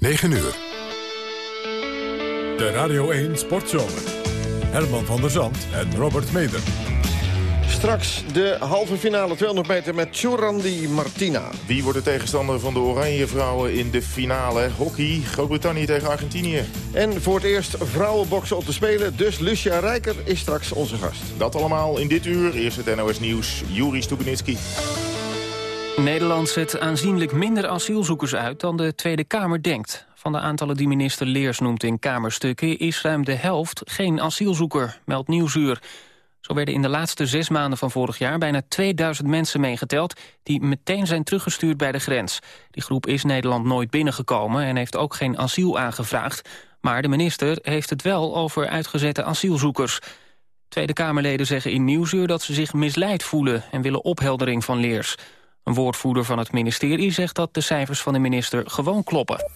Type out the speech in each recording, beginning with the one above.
9 uur. De Radio 1 Sportzomer. Herman van der Zand en Robert Meder. Straks de halve finale 200 meter met Churandi Martina. Wie wordt de tegenstander van de Oranje Vrouwen in de finale? Hockey, Groot-Brittannië tegen Argentinië. En voor het eerst vrouwenboksen op de Spelen. Dus Lucia Rijker is straks onze gast. Dat allemaal in dit uur. Eerst het NOS Nieuws, Juri Stubenitski. Nederland zet aanzienlijk minder asielzoekers uit dan de Tweede Kamer denkt. Van de aantallen die minister Leers noemt in Kamerstukken... is ruim de helft geen asielzoeker, meldt Nieuwsuur. Zo werden in de laatste zes maanden van vorig jaar... bijna 2000 mensen meegeteld die meteen zijn teruggestuurd bij de grens. Die groep is Nederland nooit binnengekomen... en heeft ook geen asiel aangevraagd. Maar de minister heeft het wel over uitgezette asielzoekers. Tweede Kamerleden zeggen in Nieuwsuur dat ze zich misleid voelen... en willen opheldering van Leers. Een woordvoerder van het ministerie zegt dat de cijfers van de minister gewoon kloppen.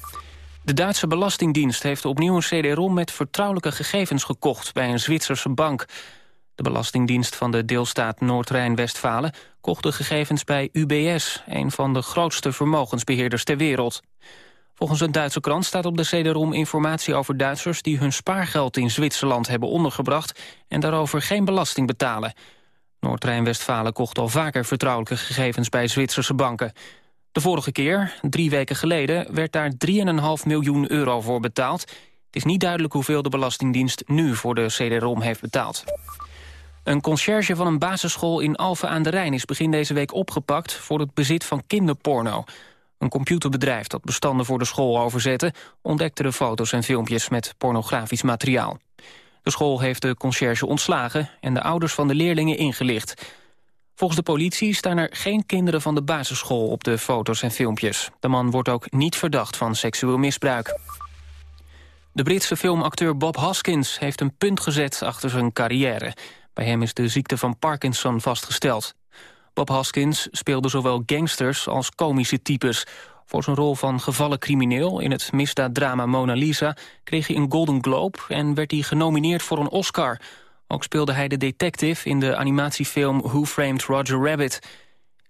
De Duitse Belastingdienst heeft opnieuw een CD-ROM met vertrouwelijke gegevens gekocht bij een Zwitserse bank. De Belastingdienst van de deelstaat Noord-Rijn-Westfalen kocht de gegevens bij UBS, een van de grootste vermogensbeheerders ter wereld. Volgens een Duitse krant staat op de CD-ROM informatie over Duitsers die hun spaargeld in Zwitserland hebben ondergebracht en daarover geen belasting betalen. Noord-Rijn-Westfalen kocht al vaker vertrouwelijke gegevens bij Zwitserse banken. De vorige keer, drie weken geleden, werd daar 3,5 miljoen euro voor betaald. Het is niet duidelijk hoeveel de Belastingdienst nu voor de CD-ROM heeft betaald. Een conciërge van een basisschool in Alphen aan de Rijn is begin deze week opgepakt voor het bezit van kinderporno. Een computerbedrijf dat bestanden voor de school overzette ontdekte de foto's en filmpjes met pornografisch materiaal. De school heeft de conciërge ontslagen en de ouders van de leerlingen ingelicht. Volgens de politie staan er geen kinderen van de basisschool op de foto's en filmpjes. De man wordt ook niet verdacht van seksueel misbruik. De Britse filmacteur Bob Hoskins heeft een punt gezet achter zijn carrière. Bij hem is de ziekte van Parkinson vastgesteld. Bob Hoskins speelde zowel gangsters als komische types. Voor zijn rol van gevallen crimineel in het misdaaddrama Mona Lisa... kreeg hij een Golden Globe en werd hij genomineerd voor een Oscar. Ook speelde hij de detective in de animatiefilm Who Framed Roger Rabbit.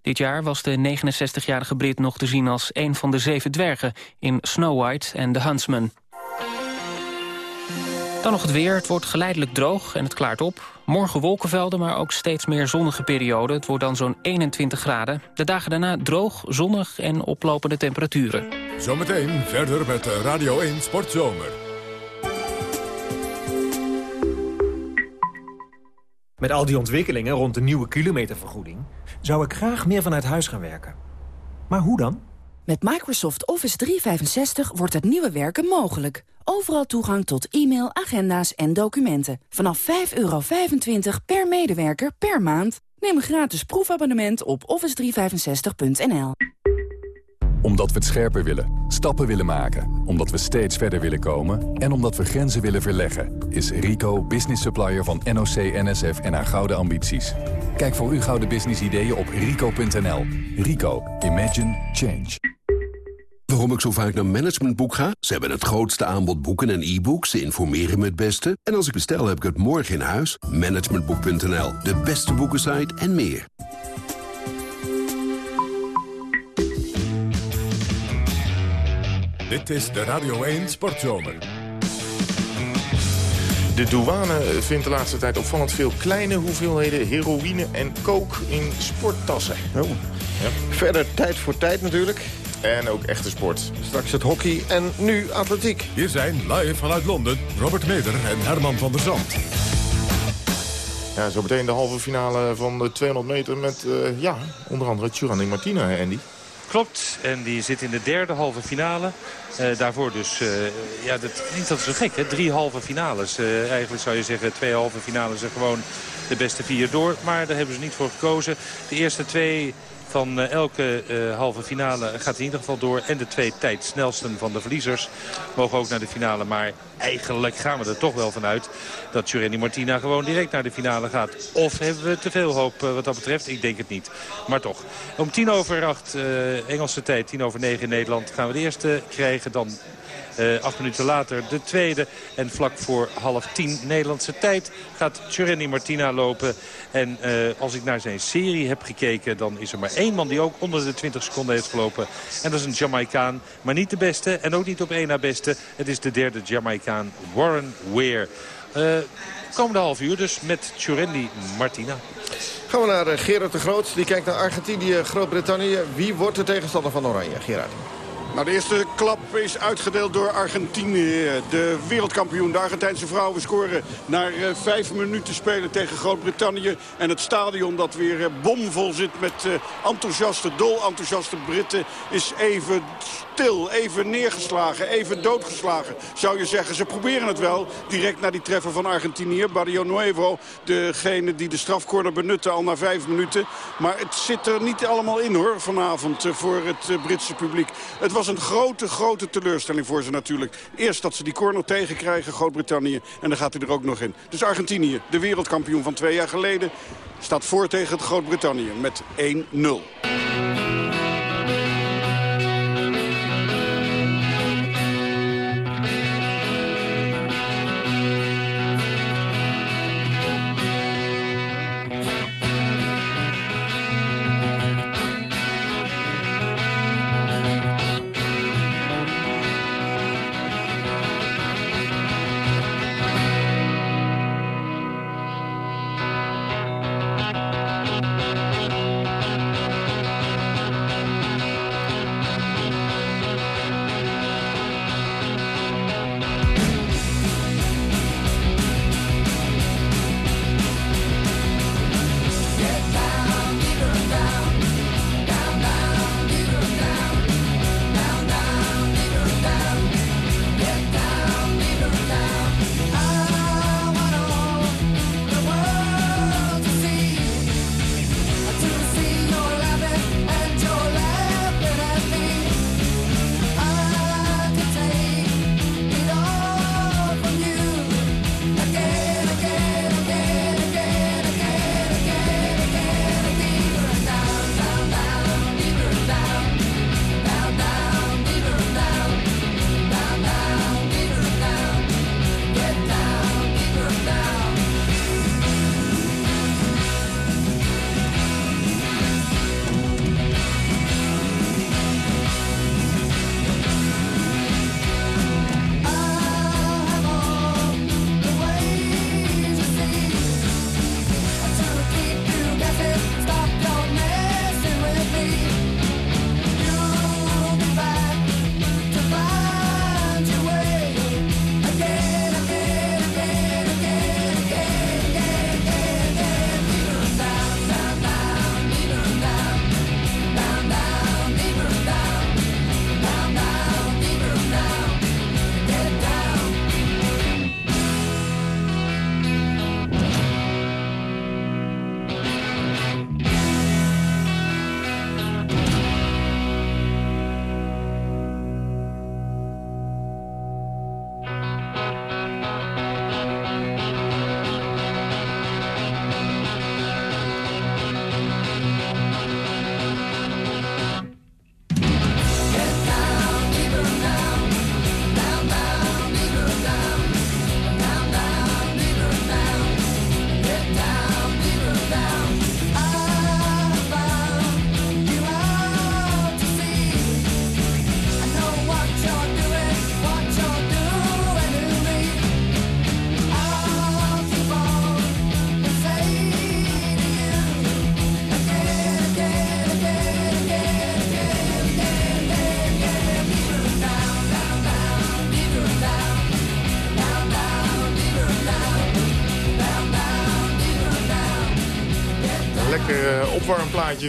Dit jaar was de 69-jarige Brit nog te zien als een van de zeven dwergen... in Snow White en The Huntsman. Dan nog het weer. Het wordt geleidelijk droog en het klaart op. Morgen wolkenvelden, maar ook steeds meer zonnige perioden. Het wordt dan zo'n 21 graden. De dagen daarna droog, zonnig en oplopende temperaturen. Zometeen verder met Radio 1 Sportzomer. Met al die ontwikkelingen rond de nieuwe kilometervergoeding... zou ik graag meer vanuit huis gaan werken. Maar hoe dan? Met Microsoft Office 365 wordt het nieuwe werken mogelijk. Overal toegang tot e-mail, agenda's en documenten. Vanaf 5,25 per medewerker per maand. Neem een gratis proefabonnement op office365.nl. Omdat we het scherper willen, stappen willen maken, omdat we steeds verder willen komen... en omdat we grenzen willen verleggen, is Rico business supplier van NOC, NSF en haar gouden ambities. Kijk voor uw gouden business ideeën op rico.nl. Rico, Imagine Change. Waarom ik zo vaak naar Managementboek ga? Ze hebben het grootste aanbod boeken en e-books. Ze informeren me het beste. En als ik bestel, heb ik het morgen in huis. Managementboek.nl, de beste boekensite en meer. Dit is de Radio 1 Sportzomer. De douane vindt de laatste tijd opvallend veel kleine hoeveelheden heroïne en coke in sporttassen. Oh. Ja. Verder tijd voor tijd natuurlijk. En ook echte sport. Straks het hockey en nu atletiek. Hier zijn live vanuit Londen Robert Meder en Herman van der Zand. Ja, zo meteen de halve finale van de 200 meter met uh, ja, onder andere Tjurani Martina, Andy. Klopt, en die zit in de derde halve finale. Uh, daarvoor dus, uh, ja, dat, niet dat is zo gek, hè? drie halve finales. Uh, eigenlijk zou je zeggen twee halve finales en gewoon de beste vier door. Maar daar hebben ze niet voor gekozen. De eerste twee van eh, elke uh, halve finale gaat in ieder geval door. En de twee tijdsnelsten van de verliezers mogen ook naar de finale. Maar eigenlijk gaan we er toch wel vanuit dat Jureni Martina gewoon direct naar de finale gaat. Of hebben we te veel hoop uh, wat dat betreft? Ik denk het niet. Maar toch. Om tien over acht Engelse tijd, tien over negen in Nederland gaan we de eerste krijgen. Dan acht minuten later de tweede. En vlak voor half tien Nederlandse tijd gaat Tjurendi Martina lopen. En als ik naar zijn serie heb gekeken, dan is er maar één man die ook onder de 20 seconden heeft gelopen. En dat is een Jamaicaan, maar niet de beste en ook niet op één na beste. Het is de derde Jamaicaan, Warren Weir. Uh, komende half uur dus met Churendi Martina. Gaan we naar eh, Gerard de Groot. Die kijkt naar Argentinië, Groot-Brittannië. Wie wordt de tegenstander van Oranje, Gerard? Nou, de eerste klap is uitgedeeld door Argentinië. De wereldkampioen. De Argentijnse vrouwen scoren na uh, vijf minuten spelen tegen Groot-Brittannië. En het stadion dat weer uh, bomvol zit met uh, enthousiaste, dol enthousiaste Britten... is even stil, even neergeslagen, even doodgeslagen, zou je zeggen. Ze proberen het wel, direct naar die treffer van Argentinië. Barrio Nuevo, degene die de strafcorner benutte al na vijf minuten. Maar het zit er niet allemaal in hoor, vanavond voor het Britse publiek. Het was een grote, grote teleurstelling voor ze natuurlijk. Eerst dat ze die corner tegenkrijgen, Groot-Brittannië. En dan gaat hij er ook nog in. Dus Argentinië, de wereldkampioen van twee jaar geleden... staat voor tegen Groot-Brittannië met 1-0.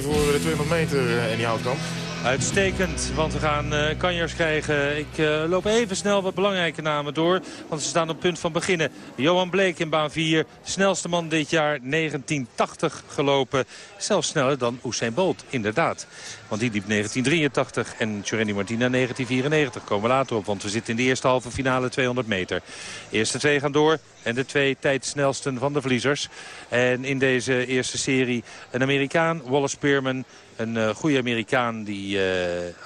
Voor de 200 meter en die Houtkamp. Uitstekend, want we gaan uh, kanjers krijgen. Ik uh, loop even snel wat belangrijke namen door. Want ze staan op punt van beginnen. Johan Bleek in baan 4. Snelste man dit jaar, 1980 gelopen. Zelfs sneller dan Usain Bolt, inderdaad. Want die liep 1983 en Tjurendi Martina 1994. Komen we later op, want we zitten in de eerste halve finale 200 meter. eerste twee gaan door en de twee tijdsnelsten van de verliezers. En in deze eerste serie een Amerikaan, Wallace Spearman Een uh, goede Amerikaan die uh,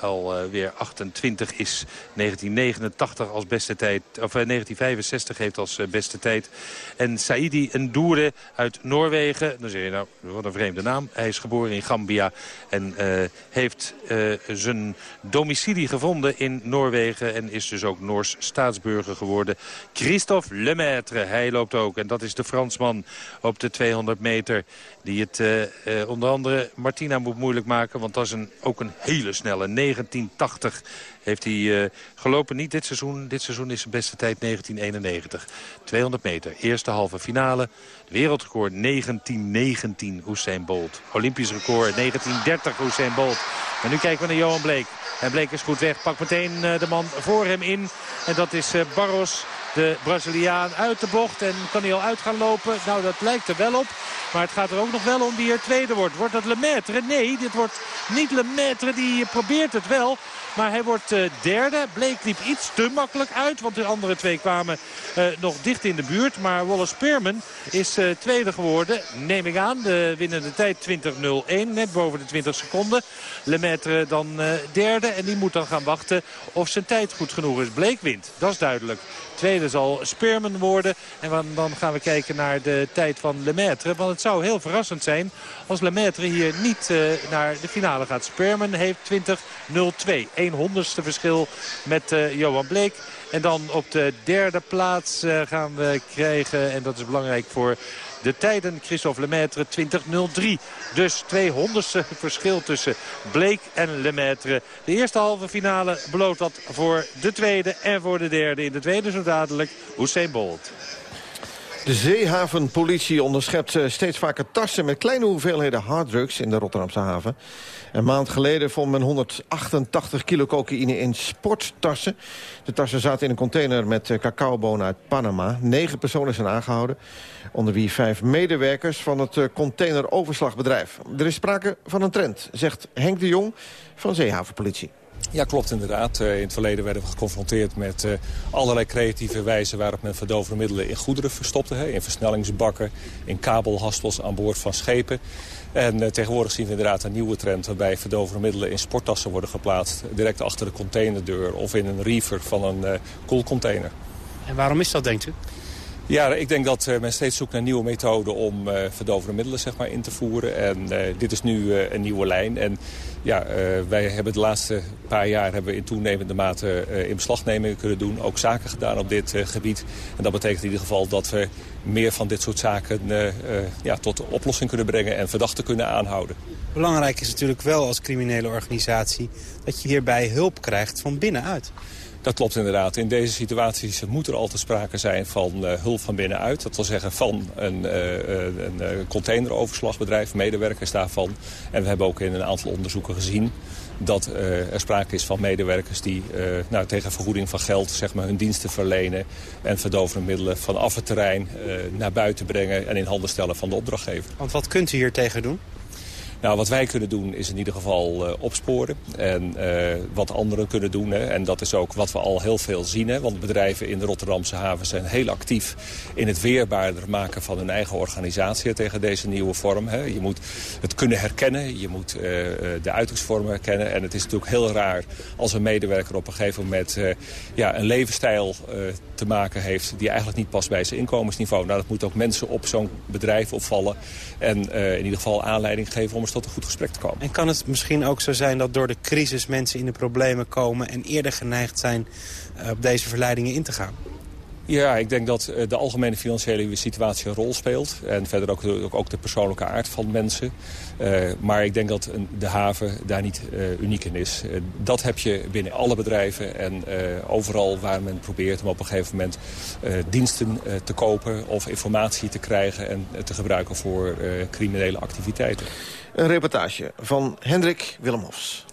alweer 28 is. 1989 als beste tijd. Of 1965 heeft als beste tijd. En Saidi Ndoure uit Noorwegen. Dan zeg je nou, wat een vreemde naam. Hij is geboren in Gambia. En heeft zijn domicilie gevonden in Noorwegen. En is dus ook Noors staatsburger geworden. Christophe Lemaitre, hij loopt ook. En dat is de Fransman op de 200 meter. Die het onder andere Martina moet moeilijk maken. Want dat is een, ook een hele snelle. 1980 heeft hij uh, gelopen. Niet dit seizoen. Dit seizoen is zijn beste tijd 1991. 200 meter. Eerste halve finale. Wereldrecord 1919 Usain Bolt. Olympisch record 1930 Usain Bolt. En nu kijken we naar Johan Bleek. En Bleek is goed weg. Pakt meteen uh, de man voor hem in. En dat is uh, Barros. De Braziliaan uit de bocht. En kan hij al uit gaan lopen? Nou, dat lijkt er wel op. Maar het gaat er ook nog wel om wie er tweede wordt. Wordt dat Lemaitre? Nee, dit wordt niet Lemaitre. Die probeert het wel. Maar hij wordt uh, derde. Bleek liep iets te makkelijk uit. Want de andere twee kwamen uh, nog dicht in de buurt. Maar Wallace Spearman is uh, tweede geworden. Neem ik aan. De winnende tijd 20.01. Net boven de 20 seconden. Lemaitre dan derde. En die moet dan gaan wachten of zijn tijd goed genoeg is. Bleek wint. Dat is duidelijk. Tweede zal Spearman worden. En dan gaan we kijken naar de tijd van Lemaitre. Want het zou heel verrassend zijn als Lemaitre hier niet uh, naar de finale gaat. Spearman heeft 20-02. 1 honderdste verschil met uh, Johan Bleek. En dan op de derde plaats uh, gaan we krijgen, en dat is belangrijk voor de tijden Christophe Lemaitre 20.03. Dus 200ste verschil tussen Bleek en Lemaitre. De eerste halve finale belooft dat voor de tweede en voor de derde. In de tweede zo dadelijk Hussein Bolt. De zeehavenpolitie onderschept eh, steeds vaker tassen met kleine hoeveelheden harddrugs in de Rotterdamse haven. Een maand geleden vond men 188 kilo cocaïne in sporttassen. De tassen zaten in een container met eh, cacaobonen uit Panama. Negen personen zijn aangehouden, onder wie vijf medewerkers van het eh, containeroverslagbedrijf. Er is sprake van een trend, zegt Henk de Jong van Zeehavenpolitie. Ja, klopt inderdaad. Uh, in het verleden werden we geconfronteerd met uh, allerlei creatieve wijzen... waarop men verdovende middelen in goederen verstopte. In versnellingsbakken, in kabelhaspels aan boord van schepen. En uh, tegenwoordig zien we inderdaad een nieuwe trend... waarbij verdovende middelen in sporttassen worden geplaatst... direct achter de containerdeur of in een reefer van een koelcontainer. En waarom is dat, denkt u? Ja, ik denk dat men steeds zoekt naar nieuwe methoden om uh, verdovende middelen zeg maar, in te voeren. En uh, dit is nu een nieuwe lijn. En ja, wij hebben de laatste paar jaar hebben we in toenemende mate in beslagnemingen kunnen doen. Ook zaken gedaan op dit gebied. En dat betekent in ieder geval dat we meer van dit soort zaken ja, tot oplossing kunnen brengen en verdachten kunnen aanhouden. Belangrijk is natuurlijk wel als criminele organisatie dat je hierbij hulp krijgt van binnenuit. Dat klopt inderdaad. In deze situaties moet er altijd sprake zijn van uh, hulp van binnenuit. Dat wil zeggen van een, uh, een containeroverslagbedrijf, medewerkers daarvan. En we hebben ook in een aantal onderzoeken gezien dat er sprake is van medewerkers die uh, nou, tegen vergoeding van geld zeg maar, hun diensten verlenen... en verdovende middelen vanaf het terrein naar buiten brengen en in handen stellen van de opdrachtgever. Want wat kunt u hier tegen doen? Nou, wat wij kunnen doen is in ieder geval uh, opsporen. En uh, wat anderen kunnen doen. Hè. En dat is ook wat we al heel veel zien. Hè. Want bedrijven in de Rotterdamse haven zijn heel actief... in het weerbaarder maken van hun eigen organisatie tegen deze nieuwe vorm. Hè. Je moet het kunnen herkennen. Je moet uh, de uitingsvormen herkennen. En het is natuurlijk heel raar als een medewerker op een gegeven moment... ja, een levensstijl te maken heeft die eigenlijk niet past bij zijn inkomensniveau. Nou, dat moet ook mensen op zo'n bedrijf opvallen. En in ieder geval aanleiding geven om tot een goed gesprek te komen. En kan het misschien ook zo zijn dat door de crisis mensen in de problemen komen... en eerder geneigd zijn eh, op deze verleidingen in te gaan? Ja, ik denk dat eh, de algemene financiële situatie een rol speelt. En verder ook de, ook de persoonlijke aard van mensen. Uh, maar ik denk dat de haven daar niet uh, uniek in is. Dat heb je binnen alle bedrijven en overal waar men probeert om op een gegeven moment diensten te kopen of informatie te krijgen en te gebruiken voor criminele activiteiten. Een reportage van Hendrik Willemhofs.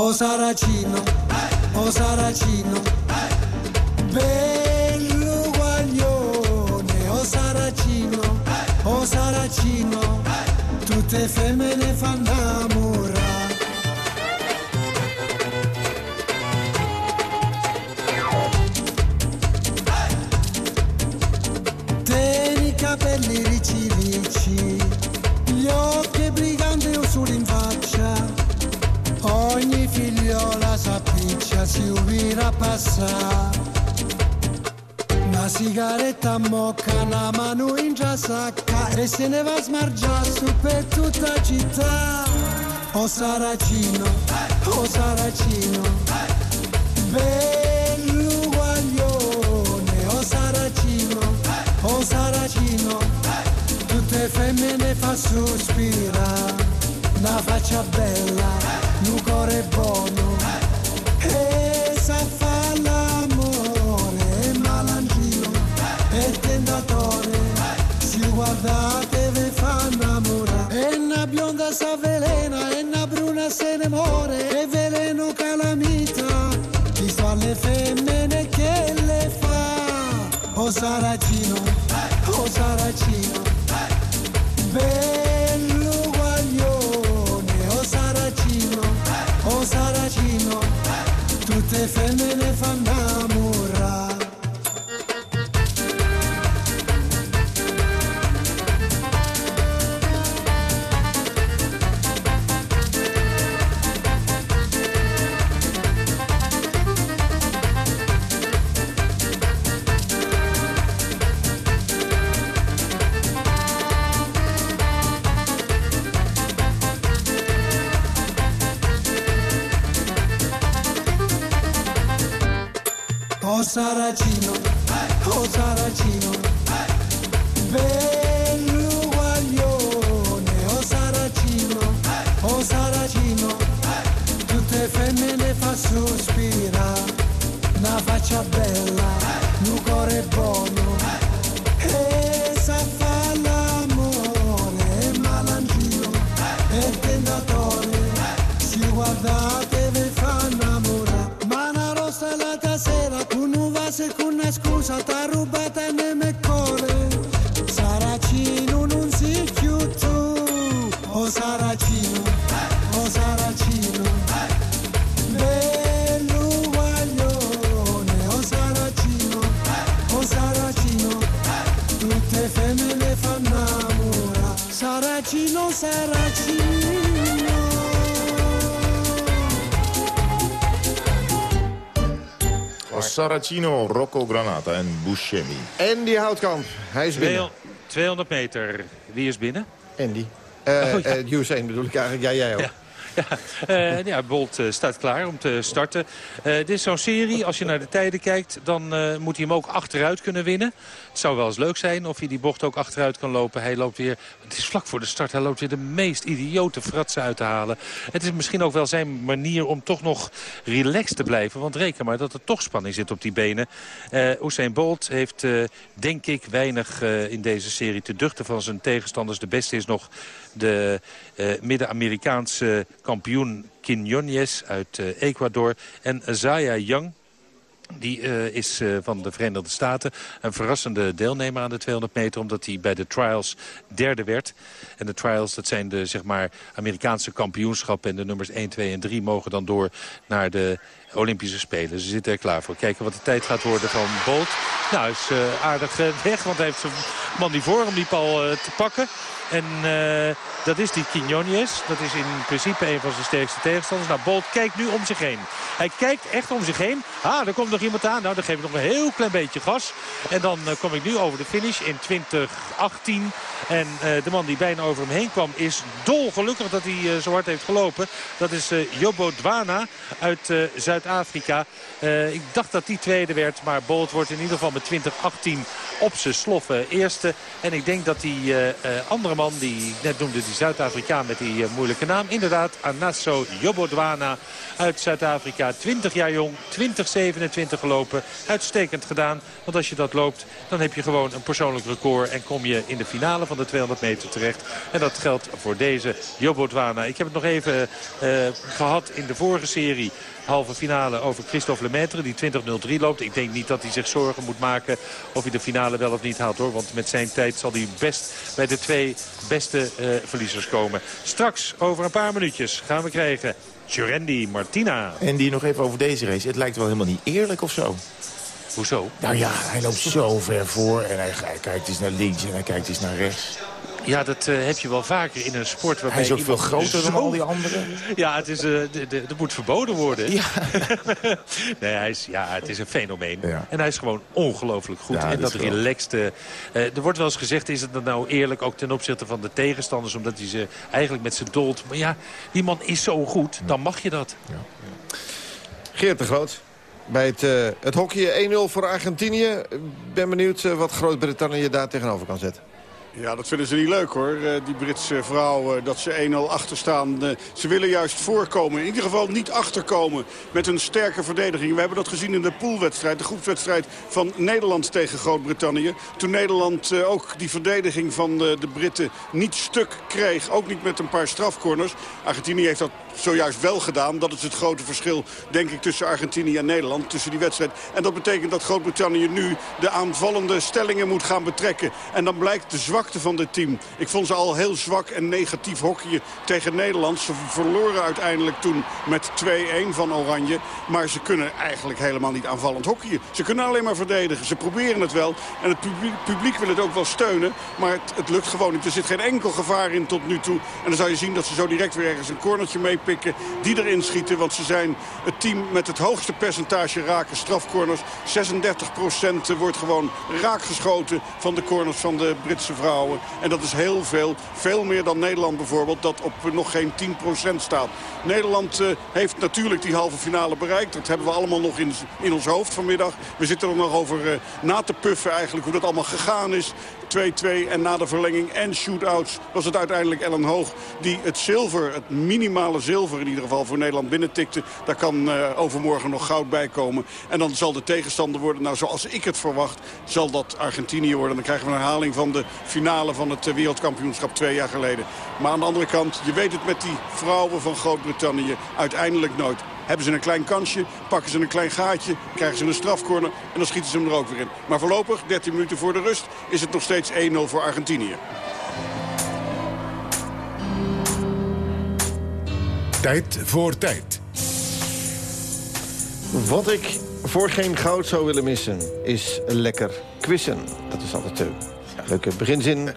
Oh Saracino, oh Saracino, bello guaglione, oh Saracino, oh Saracino, tutte femmine fanno amore. Tieni i capelli ricci ricci, gli occhi viola s'appiccia, si ubira passa. Una sigaretta mocca, una mano in già sacca e se ne va a smargiare su per tutta città. O Saracino, o Saracino, bello guaglione, o Saracino, o Saracino, tutte femmine fa sospirare una faccia bella, un cuore buono e sa fa l'amore, malangino e tentatore, si guardate ve fa innamorare, e una bionda sa velena e una bruna se ne muore, e veleno calamita, chi sta alle femmine che le fa, o Saracino, o Escusa t'ha robat en Saracino, Rocco Granata en Buscemi. Andy Houtkamp, hij is binnen. 200 meter. Wie is binnen? Andy. Eh eh, Usain bedoel ik eigenlijk. Ja, jij ook. Ja, eh, ja Bolt eh, staat klaar om te starten. Eh, dit is zo'n serie, als je naar de tijden kijkt... dan moet hij hem ook achteruit kunnen winnen. Het zou wel eens leuk zijn of hij die bocht ook achteruit kan lopen. Hij loopt weer, het is vlak voor de start, hij loopt weer de meest idiote fratsen uit te halen. Het is misschien ook wel zijn manier om toch nog relaxed te blijven. Want reken maar dat er toch spanning zit op die benen. Eh Usain Bolt heeft, denk ik, weinig in deze serie te duchten van zijn tegenstanders. De beste is nog de eh, Midden-Amerikaanse kampioen Quinones uit eh, Ecuador. En Zaya Young, die eh, is van de Verenigde Staten een verrassende deelnemer aan de 200 meter... omdat hij bij de trials derde werd. En de trials, dat zijn de zeg maar, Amerikaanse kampioenschappen... en de nummers 1, 2 en 3 mogen dan door naar de Olympische Spelen. Ze zitten er klaar voor. Kijken wat de tijd gaat worden van Bolt. Nou, is aardig weg, want hij heeft zijn man die voor hem liep al eh, te pakken. En eh, dat is die Quinones. Dat is in principe een van zijn sterkste tegenstanders. Nou, Bolt kijkt nu om zich heen. Hij kijkt echt om zich heen. Ah, er komt nog iemand aan. Nou, dan geef ik nog een heel klein beetje gas. En dan eh, kom ik nu over de finish in 2018. En eh, de man die bijna over hem heen kwam is dolgelukkig dat hij zo hard heeft gelopen. Dat is Jobo Dwana uit Zuid-Afrika. Ik dacht dat die tweede werd. Maar Bolt wordt in ieder geval met 2018 op zijn sloffen eerste. En ik denk dat die andere man, die net noemde, die Zuid-Afrikaan met die eh, moeilijke naam. Inderdaad, Anasso Jobodwana uit Zuid-Afrika. 20 jaar jong, 2027 gelopen. Uitstekend gedaan. Want als je dat loopt, dan heb je gewoon een persoonlijk record. En kom je in de finale van de 200 meter terecht. En dat geldt voor deze Jobodwana. Ik heb het nog even eh, gehad in de vorige serie halve finale over Christophe Lemaitre. Die 20.03 loopt. Ik denk niet dat hij zich zorgen moet maken of hij de finale wel of niet haalt hoor. Want met zijn tijd zal hij best bij de twee beste eh, verliezers komen. Straks over een paar minuutjes gaan we krijgen Jurendi Martina. En die nog even over deze race. Het lijkt wel helemaal niet eerlijk of zo. Hoezo? Nou ja, hij loopt zo ver voor en hij, hij kijkt eens naar links en hij kijkt eens naar rechts. Ja, dat uh, heb je wel vaker in een sport waarbij... Hij is ook veel groter dan al die anderen. Ja, het is, uh, dat moet verboden worden. Ja. nee, hij is, ja, het is een fenomeen. Ja. En hij is gewoon ongelooflijk goed. Ja, en dat relaxte... Uh, er wordt wel eens gezegd, is het dan nou eerlijk ook ten opzichte van de tegenstanders... omdat hij ze eigenlijk met zijn dolt... Maar ja, die man is zo goed, dan mag je dat. Ja. Geert de Groot. Bij het, uh, het hockey 1-0 voor Argentinië. ben benieuwd wat Groot-Brittannië daar tegenover kan zetten. Ja, dat vinden ze niet leuk hoor, eh, die Britse vrouwen, dat ze 1-0 achter staan. Eh, ze willen juist voorkomen, in ieder geval niet achterkomen met een sterke verdediging. We hebben dat gezien in de poolwedstrijd, de groepswedstrijd van Nederland tegen Groot-Brittannië. Toen Nederland eh, ook die verdediging van de Britten niet stuk kreeg, ook niet met een paar strafcorners. Argentinië heeft dat zojuist wel gedaan. Dat is het grote verschil, denk ik, tussen Argentinië en Nederland, tussen die wedstrijd. En dat betekent dat Groot-Brittannië nu de aanvallende stellingen moet gaan betrekken. En dan blijkt de zwak van dit team. Ik vond ze al heel zwak en negatief hockeyen tegen Nederland. Ze verloren uiteindelijk toen met 2-1 van Oranje. Maar ze kunnen eigenlijk helemaal niet aanvallend hockeyen. Ze kunnen alleen maar verdedigen. Ze proberen het wel. En het publiek, publiek wil het ook wel steunen. Maar het, het, lukt gewoon niet. Er zit geen enkel gevaar in tot nu toe. En dan zou je zien dat ze zo direct weer ergens een cornertje Die erin schieten. Want ze zijn het team met het hoogste percentage raken strafcorners. 36% wordt gewoon raakgeschoten van de corners van de Britse vrouwen. En dat is heel veel. Veel meer dan Nederland bijvoorbeeld, dat op nog geen 10% staat. Nederland uh, heeft natuurlijk die halve finale bereikt. Dat hebben we allemaal nog in, in ons hoofd vanmiddag. We zitten er nog over na te puffen eigenlijk hoe dat allemaal gegaan is. 2-2 en na de verlenging en shootouts was het uiteindelijk Ellen Hoog... die het zilver, het minimale zilver in ieder geval voor Nederland binnentikte. Daar kan uh, overmorgen nog goud bij komen. En dan zal de tegenstander worden, nou zoals ik het verwacht... zal dat Argentinië worden. Dan krijgen we een herhaling van de finale van het wereldkampioenschap twee jaar geleden. Maar aan de andere kant, je weet het met die vrouwen van Groot-Brittannië uiteindelijk nooit. Hebben ze een klein kansje, pakken ze een klein gaatje, krijgen ze een strafcorner en dan schieten ze hem er ook weer in. Maar voorlopig, 13 minuten voor de rust, is het nog steeds 1-0 voor Argentinië. Tijd voor tijd. Wat ik voor geen goud zou willen missen, is lekker quizzen. Dat is altijd een leuke beginzin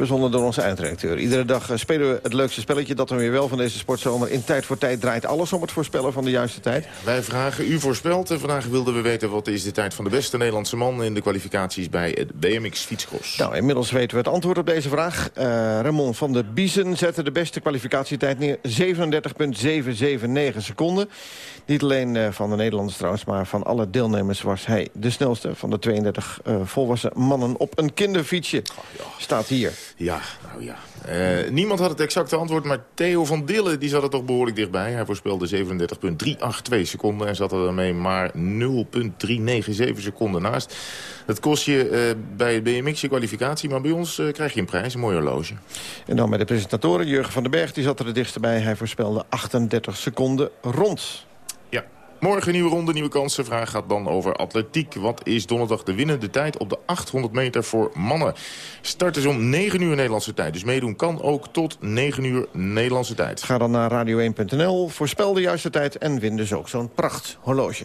verzonnen door onze eindredacteur. Iedere dag eh, spelen we het leukste spelletje dat we weer wel van deze sportzomer. In tijd voor tijd draait alles om het voorspellen van de juiste tijd. Wij vragen, u voorspelt. En vandaag wilden we weten wat is de tijd van de beste Nederlandse man... in de kwalificaties bij het BMX Fietscross. Nou, inmiddels weten we het antwoord op deze vraag. Uh, Ramon van der Biesen zette de beste kwalificatietijd neer. 37,779 seconden. Niet alleen uh, van de Nederlanders trouwens, maar van alle deelnemers was hij de snelste... van de 32 uh, volwassen mannen op een kinderfietsje. Oh, ja. Staat hier. Ja, nou ja. Uh, niemand had het exacte antwoord, maar Theo van Dillen die zat er toch behoorlijk dichtbij. Hij voorspelde 37,382 seconden en zat er daarmee maar 0,397 seconden naast. Dat kost je uh, bij het BMX je kwalificatie, maar bij ons uh, krijg je een prijs, een mooi horloge. En dan bij de presentatoren, Jurgen van den Berg, die zat er het dichtst bij. Hij voorspelde 38 seconden rond. Morgen nieuwe ronde, nieuwe kansen. Vraag gaat dan over atletiek. Wat is donderdag de winnende tijd op de 800 meter voor mannen? Start is om 9 uur Nederlandse tijd. Dus meedoen kan ook tot 9 uur Nederlandse tijd. Ga dan naar radio1.nl, voorspel de juiste tijd... en win dus ook zo'n pracht horloge.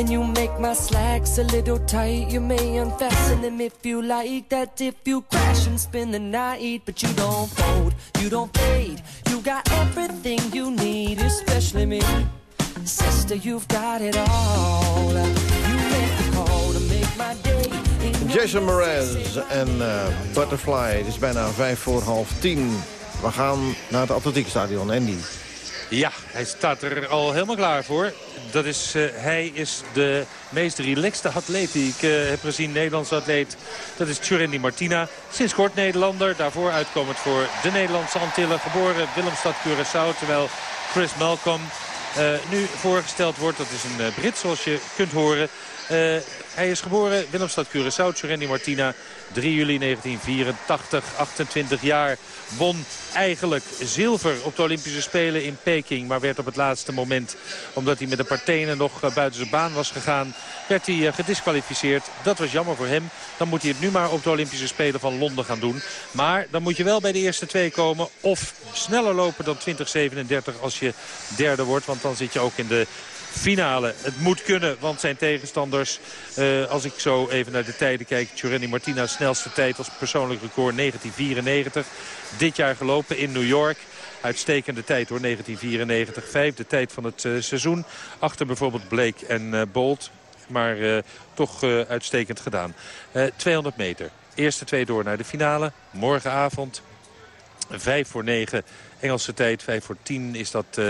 And you make my slacks a little tight. You may unfasten them if you like that. If you crash and spend the night, but you don't fold, you don't fade. You got everything you need, especially me. Sister, you've got it all. You make the call to make my day. Jason Mraz en uh, Butterfly. Het is bijna vijf voor half tien. We gaan naar het atletiekstadion. Andy. Ja, hij staat er al helemaal klaar voor. Dat is, uh, hij is de meest relaxte atleet die ik uh, heb gezien. Nederlandse atleet. Dat is Tjurendi Martina. Sinds kort Nederlander. Daarvoor uitkomend voor de Nederlandse Antillen. Geboren Willemstad Curaçao. Terwijl Chris Malcolm nu voorgesteld wordt. Dat is een Brit zoals je kunt horen. Hij is geboren Willemstad Curaçao, Randy Martina. 3 juli 1984, 28 jaar, won eigenlijk zilver op de Olympische Spelen in Peking. Maar werd op het laatste moment, omdat hij met een paar tenen nog eh, buiten zijn baan was gegaan, werd hij eh, gedisqualificeerd. Dat was jammer voor hem. Dan moet hij het nu maar op de Olympische Spelen van Londen gaan doen. Maar dan moet je wel bij de eerste twee komen of sneller lopen dan 2037 als je derde wordt. Want dan zit je ook in de finale. Het moet kunnen, want zijn tegenstanders, uh, als ik zo even naar de tijden kijk... Tjurenny Martina's snelste tijd als persoonlijk record 1994. Dit jaar gelopen in New York. Uitstekende tijd hoor, 1994. Vijfde tijd van het uh, seizoen. Achter bijvoorbeeld Blake en uh, Bolt. Maar toch uitstekend gedaan. 200 meter. Eerste twee door naar de finale. Morgenavond. 5 voor 9 Engelse tijd. 5 voor 10 is dat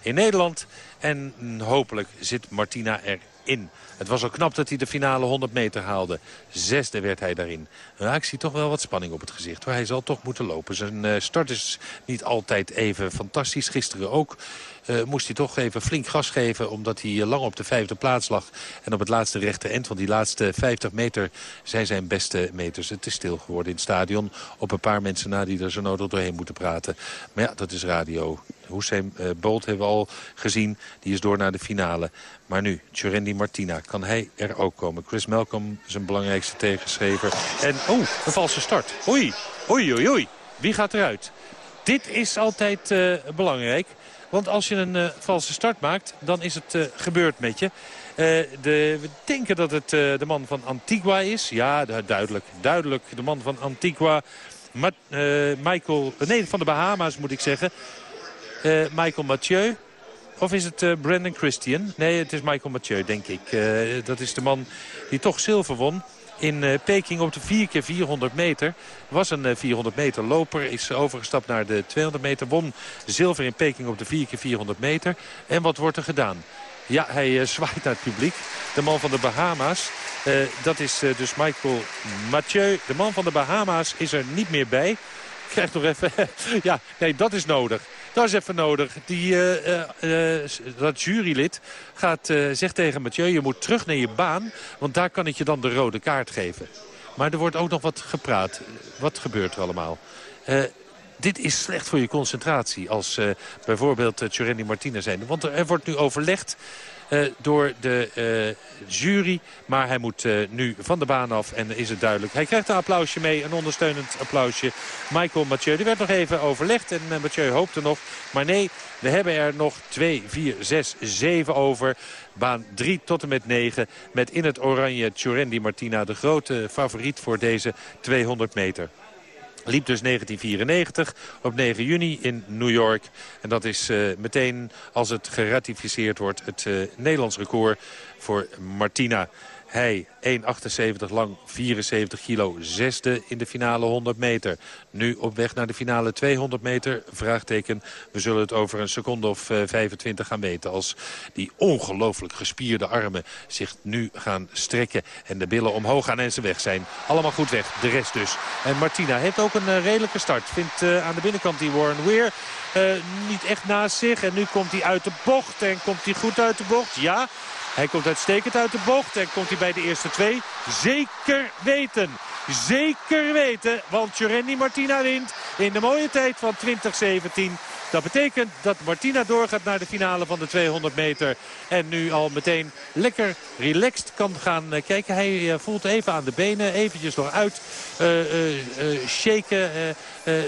in Nederland. En hopelijk zit Martina erin. Het was al knap dat hij de finale 100 meter haalde. Zesde werd hij daarin. Maar ik zie toch wel wat spanning op het gezicht. Hoor. Hij zal toch moeten lopen. Zijn eh, start is niet altijd even fantastisch. Gisteren ook uh, moest hij toch even flink gas geven. Omdat hij lang op de vijfde plaats lag. En op het laatste rechte eind van die laatste 50 meter zijn zijn beste meters. Het is stil geworden in het stadion. Op een paar mensen na die er zo nodig doorheen moeten praten. Maar ja, dat is radio. Hussein uh, Bolt hebben we al gezien. Die is door naar de finale. Maar nu, Tjurendi Martina, kan hij er ook komen? Chris Malcolm, zijn belangrijkste tegenschrever. En, oh, een valse start. Oei, oei, oei, oei. Wie gaat eruit? Dit is altijd belangrijk. Want als je een uh, valse start maakt, dan is het uh, gebeurd met je. de, we denken dat het de man van Antigua is. Ja, duidelijk. Duidelijk de man van Antigua. Ma Michael, nee, van de Bahama's moet ik zeggen. Michael Mathieu. Of is het Brandon Christian? Nee, het is Michael Mathieu, denk ik. Dat is de man die toch zilver won in uh, Peking op de 4 keer 400 meter. Was een 400 meter loper, is overgestapt naar de 200 meter. Won zilver in Peking op de 4 keer 400 meter. En wat wordt er gedaan? Ja, hij zwaait naar het publiek. De man van de Bahama's. dat is dus Michael Mathieu. De man van de Bahama's is er niet meer bij. Krijgt nog even... ja, nee, dat is nodig. Dat is even nodig. Die, uh, uh, dat jurylid gaat, zegt tegen Mathieu... je moet terug naar je baan, want daar kan ik je dan de rode kaart geven. Maar er wordt ook nog wat gepraat. Wat gebeurt er allemaal? dit is slecht voor je concentratie als bijvoorbeeld uh, Martinez zijn. Want er, er, wordt nu overlegd door de uh, jury. Maar hij moet uh, nu van de baan af en is het duidelijk. Hij krijgt een applausje mee, een ondersteunend applausje. Michael Mathieu, die werd nog even overlegd en Mathieu hoopte nog. Maar nee, we hebben er nog 2, 4, 6, 7 over. Baan 3 tot en met 9 met in het oranje Tjurendi Martina... de grote favoriet voor deze 200 meter. Liep dus 1994 op 9 juni in New York. En dat is uh, meteen, als het geratificeerd wordt, het uh, Nederlands record voor Martina. Hij 1,78 lang, 74 kilo, zesde in de finale 100 meter. Nu op weg naar de finale 200 meter, vraagteken. We zullen het over een seconde of 25 eh, gaan weten. Als die ongelooflijk gespierde armen zich nu gaan strekken... en de billen omhoog gaan en ze weg zijn. Allemaal goed weg, de rest dus. En Martina heeft ook een uh, redelijke start. Vindt uh, aan de binnenkant die Warren Weir niet echt naast zich. En nu komt hij uit de bocht en komt hij goed uit de bocht. Ja, hij komt uitstekend uit de bocht en komt hij bij de eerste Zeker weten. Zeker weten, want Jorenny Martina wint in de mooie tijd van 2017. Dat betekent dat Martina doorgaat naar de finale van de 200 meter. En nu al meteen lekker relaxed kan gaan eh, kijken. Hij eh, voelt even aan de benen, eventjes nog uit uh, shaken.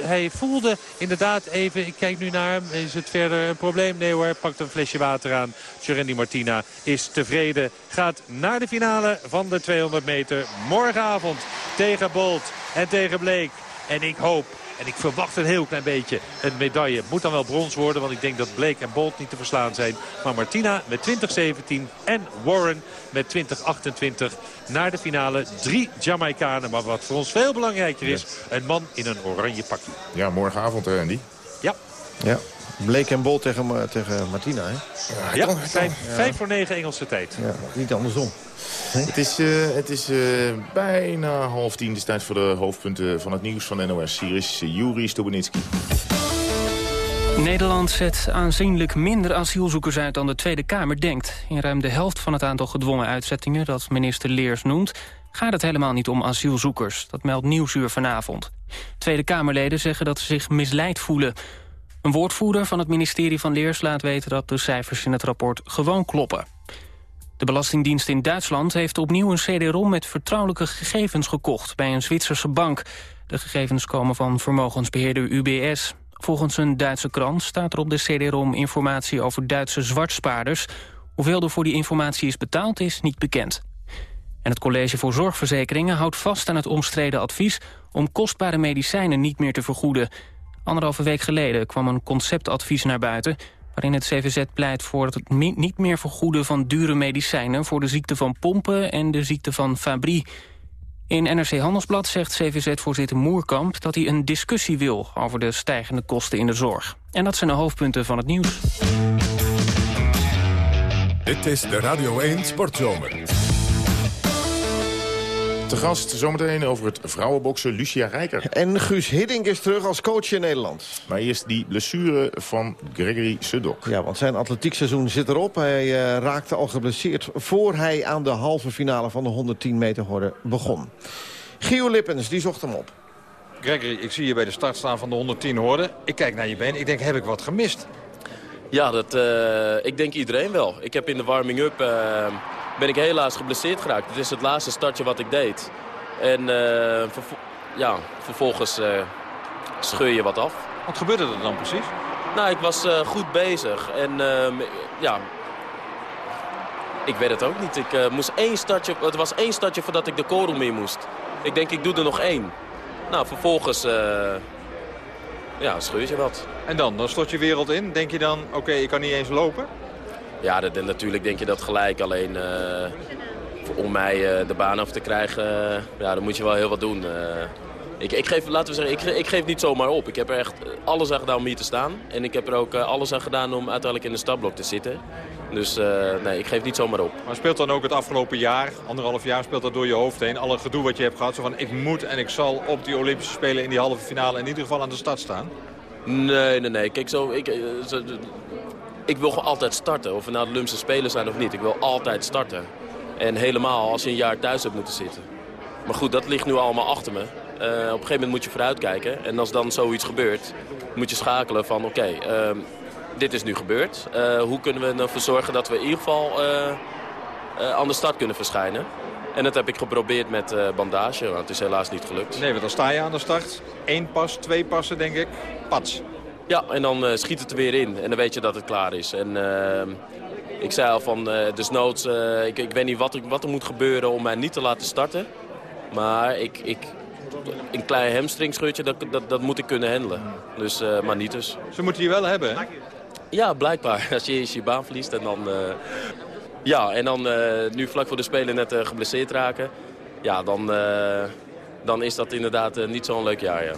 hij voelde inderdaad even, ik kijk nu naar hem, is het verder een probleem? Nee hoor, pakt een flesje water aan. Jorendi Martina is tevreden, gaat naar de finale van de 200 meter. Morgenavond tegen Bolt en tegen Bleek. En ik hoop en ik verwacht een heel klein beetje een medaille. Moet dan wel brons worden, want ik denk dat Blake en Bolt niet te verslaan zijn. Maar Martina met 2017 en Warren met 2028 naar de finale. Drie Jamaicanen, maar wat voor ons veel belangrijker is... een man in een oranje pakje. Ja, morgenavond, Andy. Ja. Ja. Blake en Bolt tegen, tegen Martina, hè? Ja, ja, vijf, vijf voor negen Engelse tijd. Ja, niet andersom. Het is, uh, het is uh, bijna half tien. Het is tijd voor de hoofdpunten van het nieuws van NOS. Hier is uh, Juri Stubenitski. Nederland zet aanzienlijk minder asielzoekers uit dan de Tweede Kamer denkt. In ruim de helft van het aantal gedwongen uitzettingen dat minister Leers noemt... gaat het helemaal niet om asielzoekers. Dat meldt Nieuwsuur vanavond. Tweede Kamerleden zeggen dat ze zich misleid voelen. Een woordvoerder van het ministerie van Leers laat weten... dat de cijfers in het rapport gewoon kloppen. De Belastingdienst in Duitsland heeft opnieuw een CD-ROM... met vertrouwelijke gegevens gekocht bij een Zwitserse bank. De gegevens komen van vermogensbeheerder UBS. Volgens een Duitse krant staat er op de CD-ROM informatie over Duitse zwartspaarders. Hoeveel er voor die informatie is betaald is niet bekend. En het College voor Zorgverzekeringen houdt vast aan het omstreden advies... om kostbare medicijnen niet meer te vergoeden. Anderhalve week geleden kwam een conceptadvies naar buiten... waarin het CVZ pleit voor het niet meer vergoeden van dure medicijnen... voor de ziekte van pompen en de ziekte van Fabry... In NRC Handelsblad zegt CVZ-voorzitter Moerkamp dat hij een discussie wil over de stijgende kosten in de zorg. En dat zijn de hoofdpunten van het nieuws. Dit is de Radio 1 Sportzomer. Te gast zometeen over het vrouwenboksen Lucia Rijker. En Guus Hiddink is terug als coach in Nederland. Maar eerst die blessure van Gregory Sudok. Ja, want zijn atletiekseizoen zit erop. Hij uh, raakte al geblesseerd voor hij aan de halve finale van de 110 meter horde begon. Gio Lippens, die zocht hem op. Gregory, ik zie je bij de start staan van de 110 horde. Ik kijk naar je been. Ik denk, heb ik wat gemist? Ja, dat, uh, ik denk iedereen wel. Ik heb in de warming-up... Uh, ben ik helaas geblesseerd geraakt. Het is het laatste startje wat ik deed. En vervo ja, vervolgens uh, scheur je wat af. Wat gebeurde er dan precies? Nou, ik was uh, goed bezig. En ja, ik weet het ook niet. Ik, moest één startje, het was één startje voordat ik de korrel mee moest. Ik denk, ik doe er nog één. Nou, vervolgens ja, scheur je wat. En dan? Dan stort je wereld in. Denk je dan, oké, okay, ik kan niet eens lopen? Ja, dat, natuurlijk denk je dat gelijk. Alleen uh, om mij uh, de baan af te krijgen, uh, ja, dan moet je wel heel wat doen. ik, ik, geef, laten we zeggen, ik, ik, geef niet zomaar op. Ik heb er echt alles aan gedaan om hier te staan. En ik heb er ook alles aan gedaan om uiteindelijk in de startblok te zitten. Dus nee, ik geef niet zomaar op. Maar speelt dan ook het afgelopen jaar, anderhalf jaar, speelt dat door je hoofd heen? Alle gedoe wat je hebt gehad, zo van ik moet en ik zal op die Olympische Spelen in die halve finale in ieder geval aan de start staan? Nee, nee, nee. Kijk, zo, ik, zo, ik wil gewoon altijd starten. Of we nou de Lumse Spelen zijn of niet. Ik wil altijd starten. En helemaal als je een jaar thuis hebt moeten zitten. Maar goed, dat ligt nu allemaal achter me. Uh, op een gegeven moment moet je vooruitkijken. En als dan zoiets gebeurt, moet je schakelen van... oké, uh, dit is nu gebeurd. Uh, hoe kunnen we ervoor zorgen dat we in ieder geval aan de start kunnen verschijnen? En dat heb ik geprobeerd met bandage. Maar het is helaas niet gelukt. Nee, want dan sta je aan de start. Eén pas, twee passen, denk ik. Pats. Ja, en dan uh, schiet het er weer in. En dan weet je dat het klaar is. En uh, ik zei al van, uh, desnoods, ik, ik weet niet wat er, wat er moet gebeuren om mij niet te laten starten. Maar ik, ik, een klein hamstringscheurtje, dat, dat, dat moet ik kunnen handelen. Dus, maar niet dus. Ze moeten je wel hebben, hè? Ja, blijkbaar. Als je, als je baan verliest en dan... ja, en dan nu vlak voor de Spelen net geblesseerd raken. Ja, dan, dan is dat inderdaad niet zo'n leuk jaar, ja.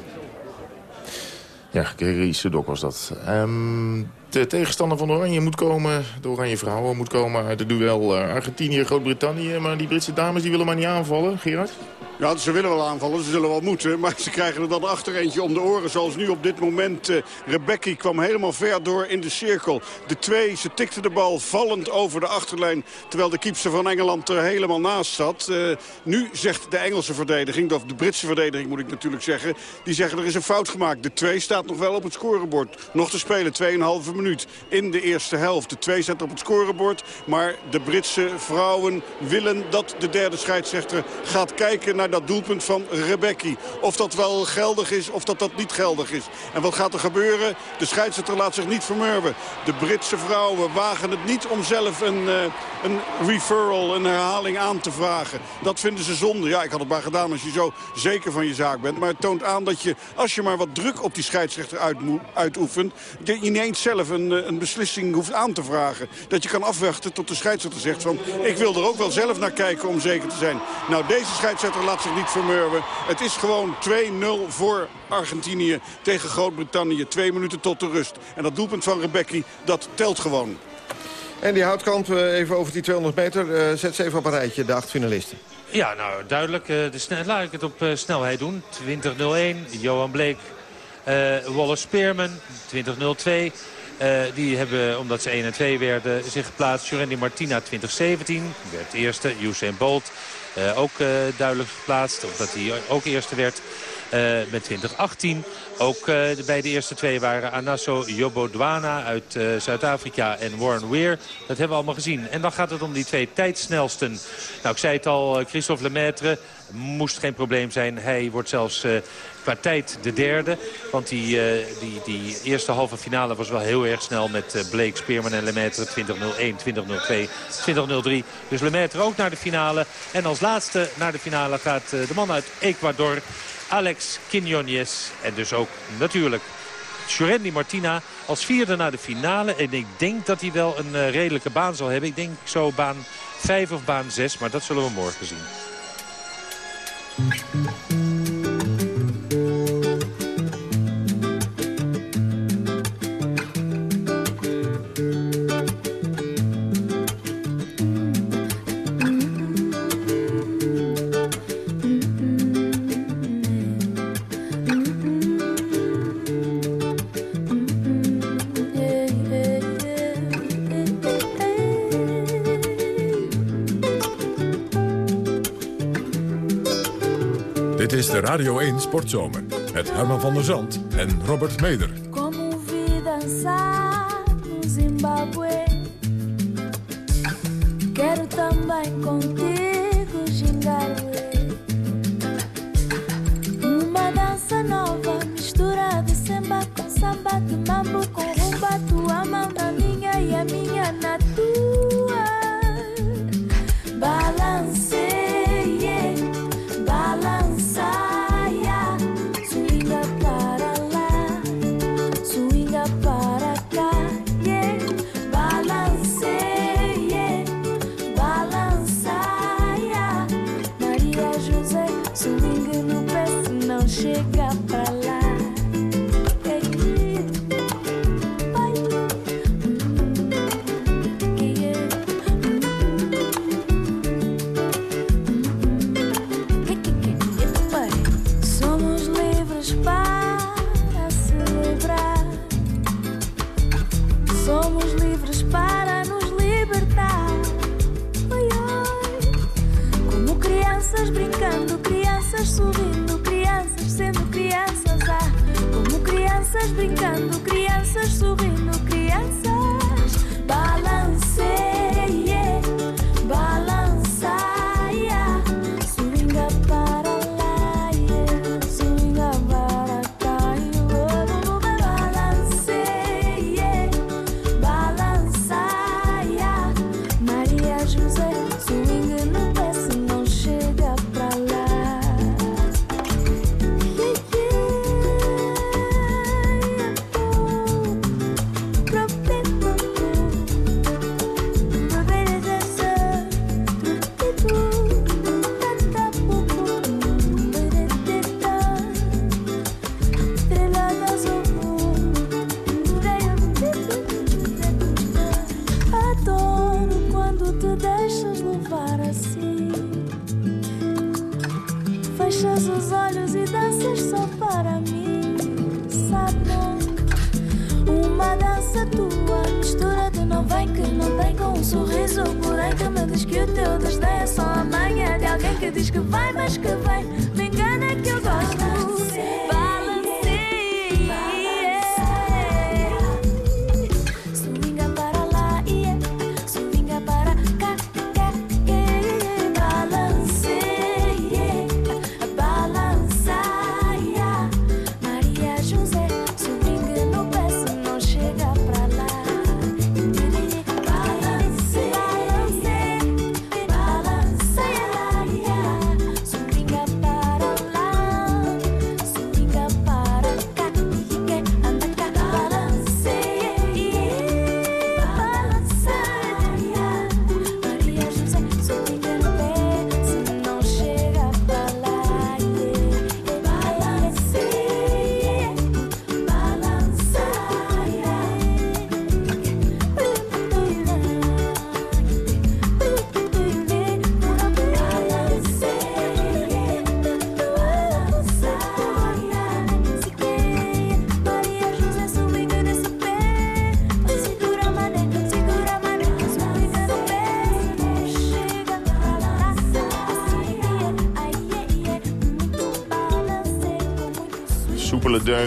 Ja, Gregory Sedok was dat. Um, de tegenstander van Oranje moet komen, de Oranje vrouwen moet komen uit het duel uh, Argentinië-Groot-Brittannië. Maar die Britse dames die willen maar niet aanvallen, Gerard? Ja, ze willen wel aanvallen, ze zullen wel moeten. Maar ze krijgen er dan achter eentje om de oren. Zoals nu op dit moment. Uh, Rebecca kwam helemaal ver door in de cirkel. De twee, ze tikte de bal vallend over de achterlijn. Terwijl de keepster van Engeland er helemaal naast zat. Uh, nu zegt de Engelse verdediging, of de Britse verdediging moet ik natuurlijk zeggen. Die zeggen er is een fout gemaakt. De twee staat nog wel op het scorebord. Nog te spelen, 2,5 minuut in de eerste helft. De twee staat op het scorebord. Maar de Britse vrouwen willen dat de derde scheidsrechter gaat kijken naar dat doelpunt van Rebecki. Of dat wel geldig is of dat dat niet geldig is. En wat gaat er gebeuren? De scheidsrechter laat zich niet vermurwen. De Britse vrouwen wagen het niet om zelf een, uh, een referral, een herhaling aan te vragen. Dat vinden ze zonde. Ja, ik had het maar gedaan als je zo zeker van je zaak bent. Maar het toont aan dat je, als je maar wat druk op die scheidsrechter uit, uitoefent... je niet eens zelf een, eh, een beslissing hoeft aan te vragen. Dat je kan afwachten tot de scheidsrechter zegt van... ik wil er ook wel zelf naar kijken om zeker te zijn. Nou, deze scheidsrechter laat zich niet vermurwen. Het is gewoon 2-0 voor Argentinië tegen Groot-Brittannië. Twee minuten tot de rust. En dat doelpunt van Rebecki, dat telt gewoon. En die houtkamp, eh, even over die 200 meter. Uh, zet ze even op een rijtje, de acht finalisten. Ja, nou duidelijk. Uh, de snel, laat ik het op snelheid doen. 20-01, Johan Bleek Wallace Spearman, 2002. Uh, die hebben, omdat ze 1 en 2 werden, zich geplaatst. Jurendi Martina 2017, werd eerste. Usain Bolt ook uh, duidelijk geplaatst, omdat hij ook eerste werd. Met 2018. Ook bij de eerste twee waren Anasso Jobodwana uit Zuid-Afrika en Warren Weir. Dat hebben we allemaal gezien. En dan gaat het om die twee tijdsnelsten. Nou, ik zei het al, Christophe Lemaitre moest geen probleem zijn. Hij wordt zelfs qua tijd de derde. Want die, die, die eerste halve finale was wel heel erg snel met uh, Blake, Spearman en Lemaitre 2001, 2002, 2003. Dus Lemaitre ook naar de finale. En als laatste naar de finale gaat de man uit Ecuador, Alex Quinones. En dus ook natuurlijk Jurendi Martina als vierde naar de finale. En ik denk dat hij wel een redelijke baan zal hebben. Ik denk zo baan 5 of baan 6, maar dat zullen we morgen zien. Is de Radio 1 Sportzomer met Herman van der Zand en Robert Meder.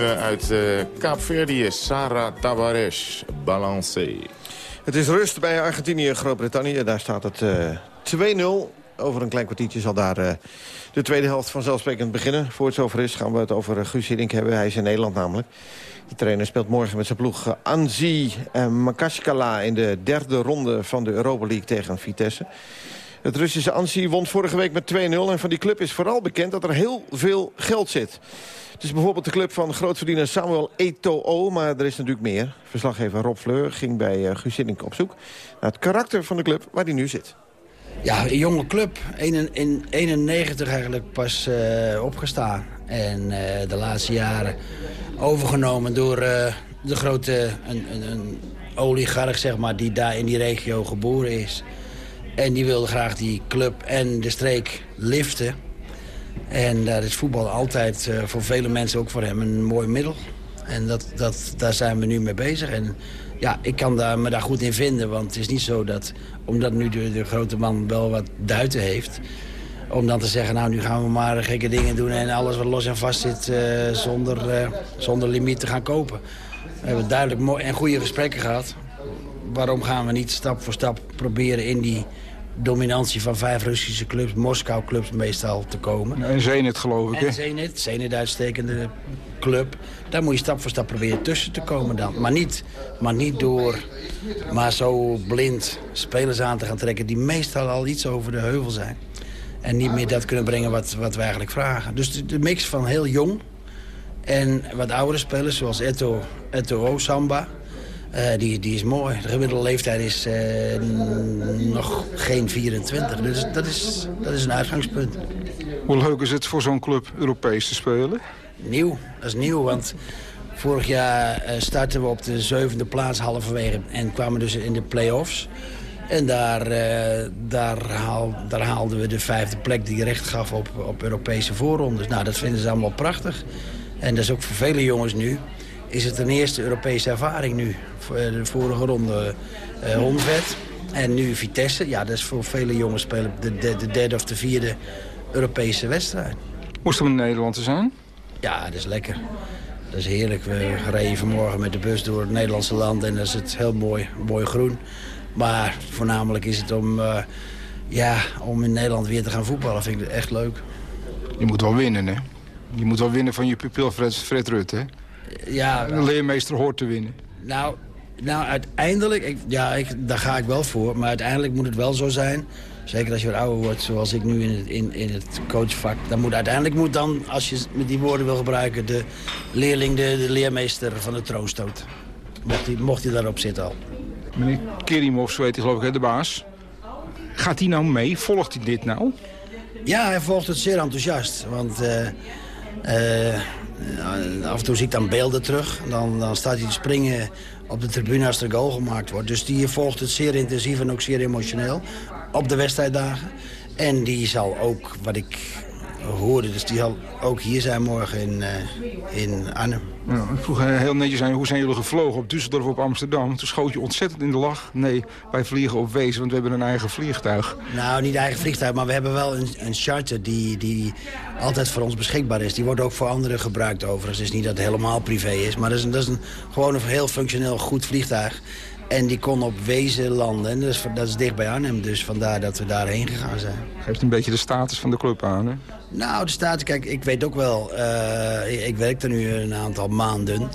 Uit uh, Kaapverdië. Sarah Tavares, balancé. Het is rust bij Argentinië en Groot-Brittannië. Daar staat het uh, 2-0. Over een klein kwartiertje zal daar uh, de tweede helft vanzelfsprekend beginnen. Voor het zover is gaan we het over Guus Hiddink hebben. Hij is in Nederland namelijk. De trainer speelt morgen met zijn ploeg Anzi Makaskala... in de derde ronde van de Europa League tegen Vitesse. Het Russische Ansi won vorige week met 2-0. En van die club is vooral bekend dat er heel veel geld zit. Het is bijvoorbeeld de club van grootverdiener Samuel Eto'o. Maar er is natuurlijk meer. Verslaggever Rob Fleur ging bij uh, Guus Hiddink op zoek... naar het karakter van de club waar hij nu zit. Ja, een jonge club. In 91 eigenlijk pas uh, opgestaan. En uh, de laatste jaren overgenomen door de grote een, een, een oligarch, zeg maar, die daar in die regio geboren is. En die wilde graag die club en de streek liften. En daar is voetbal altijd uh, voor vele mensen, ook voor hem, een mooi middel. En dat, dat, daar zijn we nu mee bezig. En ja, ik kan daar, me daar goed in vinden. Want het is niet zo dat, omdat nu de, de grote man wel wat duiten heeft... om dan te zeggen, nou, nu gaan we maar gekke dingen doen... en alles wat los en vast zit uh, zonder, uh, zonder limiet te gaan kopen. We hebben duidelijk mooi en goede gesprekken gehad. Waarom gaan we niet stap voor stap proberen in die dominantie van vijf Russische clubs, Moskou-clubs meestal te komen. En Zenit geloof ik, hè? En Zenit, Zenit uitstekende club. Daar moet je stap voor stap proberen tussen te komen dan. Maar niet, maar niet door maar zo blind spelers aan te gaan trekken... die meestal al iets over de heuvel zijn. En niet meer dat kunnen brengen wat, wat we eigenlijk vragen. Dus de, de mix van heel jong en wat oudere spelers... zoals Eto, Eto Samba... Uh, die, die is mooi. De gemiddelde leeftijd is uh, nog geen 24. Dus dat is, dat is een uitgangspunt. Hoe leuk is het voor zo'n club Europees te spelen? Nieuw. Dat is nieuw, want vorig jaar uh, startten we op de zevende plaats halverwege... en kwamen dus in de play-offs. En daar, daar, haal, daar haalden we de vijfde plek die recht gaf op, op Europese voorrondes. Nou, dat vinden ze allemaal prachtig. En dat is ook voor vele jongens nu is het een eerste Europese ervaring nu. De vorige ronde uh, Honvet en nu Vitesse. Ja, dat is voor vele jongens spelen de, de, de derde of de vierde Europese wedstrijd. Moest het in Nederland te zijn? Ja, dat is lekker. Dat is heerlijk. We rijden vanmorgen met de bus door het Nederlandse land en dat is het heel mooi, mooi groen. Maar voornamelijk is het om, uh, ja, om in Nederland weer te gaan voetballen. vind ik echt leuk. Je moet wel winnen, hè? Je moet wel winnen van je pupil Fred, Fred Rutte, hè? Ja, de leermeester hoort te winnen. Nou, nou uiteindelijk, ik, ja, ik, daar ga ik wel voor. Maar uiteindelijk moet het wel zo zijn. Zeker als je wat ouder wordt, zoals ik nu in het, in, in het coachvak. Dan moet, uiteindelijk moet dan, als je met die woorden wil gebruiken... de leerling de, de leermeester van de troon stoot. Mocht hij, mocht hij daarop zitten al. Meneer Kerimov, weet hij geloof ik, de baas. Gaat hij nou mee? Volgt hij dit nou? Ja, hij volgt het zeer enthousiast. Want... Uh, uh, af en toe zie ik dan beelden terug. Dan, dan staat hij te springen op de tribune als er goal gemaakt wordt. Dus die volgt het zeer intensief en ook zeer emotioneel op de wedstrijddagen. En die zal ook, wat ik hoorde, dus die zal ook hier zijn morgen in, uh, in Arnhem. Ja, ik vroeg heel netjes aan hoe zijn jullie gevlogen op Düsseldorf op Amsterdam? Toen schoot je ontzettend in de lach. Nee, wij vliegen op Wezen, want we hebben een eigen vliegtuig. Nou, niet eigen vliegtuig, maar we hebben wel een, een charter die, die altijd voor ons beschikbaar is. Die wordt ook voor anderen gebruikt overigens. Het is niet dat het helemaal privé is, maar dat is, een, dat is een, gewoon een heel functioneel goed vliegtuig. En die kon op Wezen landen. En dat is, dat is dicht bij Arnhem, dus vandaar dat we daarheen gegaan zijn. Geeft een beetje de status van de club aan, hè? Nou, de status, kijk, ik weet ook wel... Uh, ik werk er nu een aantal maanden.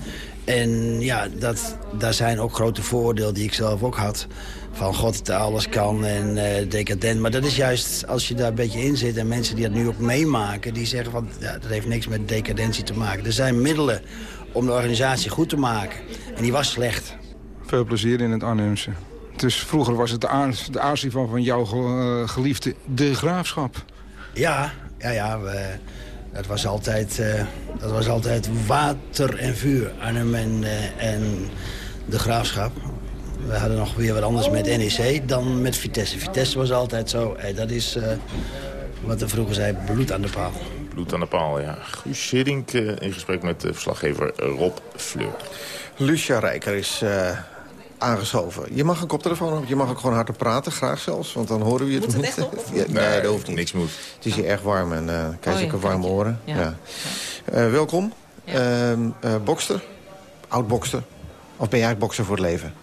En ja, dat, daar zijn ook grote voordelen die ik zelf ook had. Van god, dat alles kan en uh, decadent. Maar dat is juist, als je daar een beetje in zit... en mensen die dat nu ook meemaken... die zeggen van, ja, dat heeft niks met decadentie te maken. Er zijn middelen om de organisatie goed te maken. En die was slecht. Veel plezier in het Arnhemse. Dus vroeger was het de, aanzien van, van jouw uh, geliefde de graafschap. Ja, ja, ja. We, dat, was altijd, uh, dat was altijd water en vuur. Arnhem en, uh, en de graafschap. We hadden nog weer wat anders met NEC dan met Vitesse. Vitesse was altijd zo. Hey, dat is wat er vroeger zei, bloed aan de paal. Bloed aan de paal, ja. Guus Hiddink in gesprek met de verslaggever Rob Fleur. Lucia Rijker is uh, aangeschoven. Je mag een koptelefoon op, je mag ook gewoon hard praten, graag zelfs. Want dan horen we je het niet. Het op, ja, nee, nee, dat hoeft niet. Niks moet. Het is hier erg warm en uh, krijg je oh, ja, warme oren. Ja. ja. Uh, welkom. Ehm, eh, bokster? Oud-bokster? Of ben jij eigenlijk bokser voor het leven?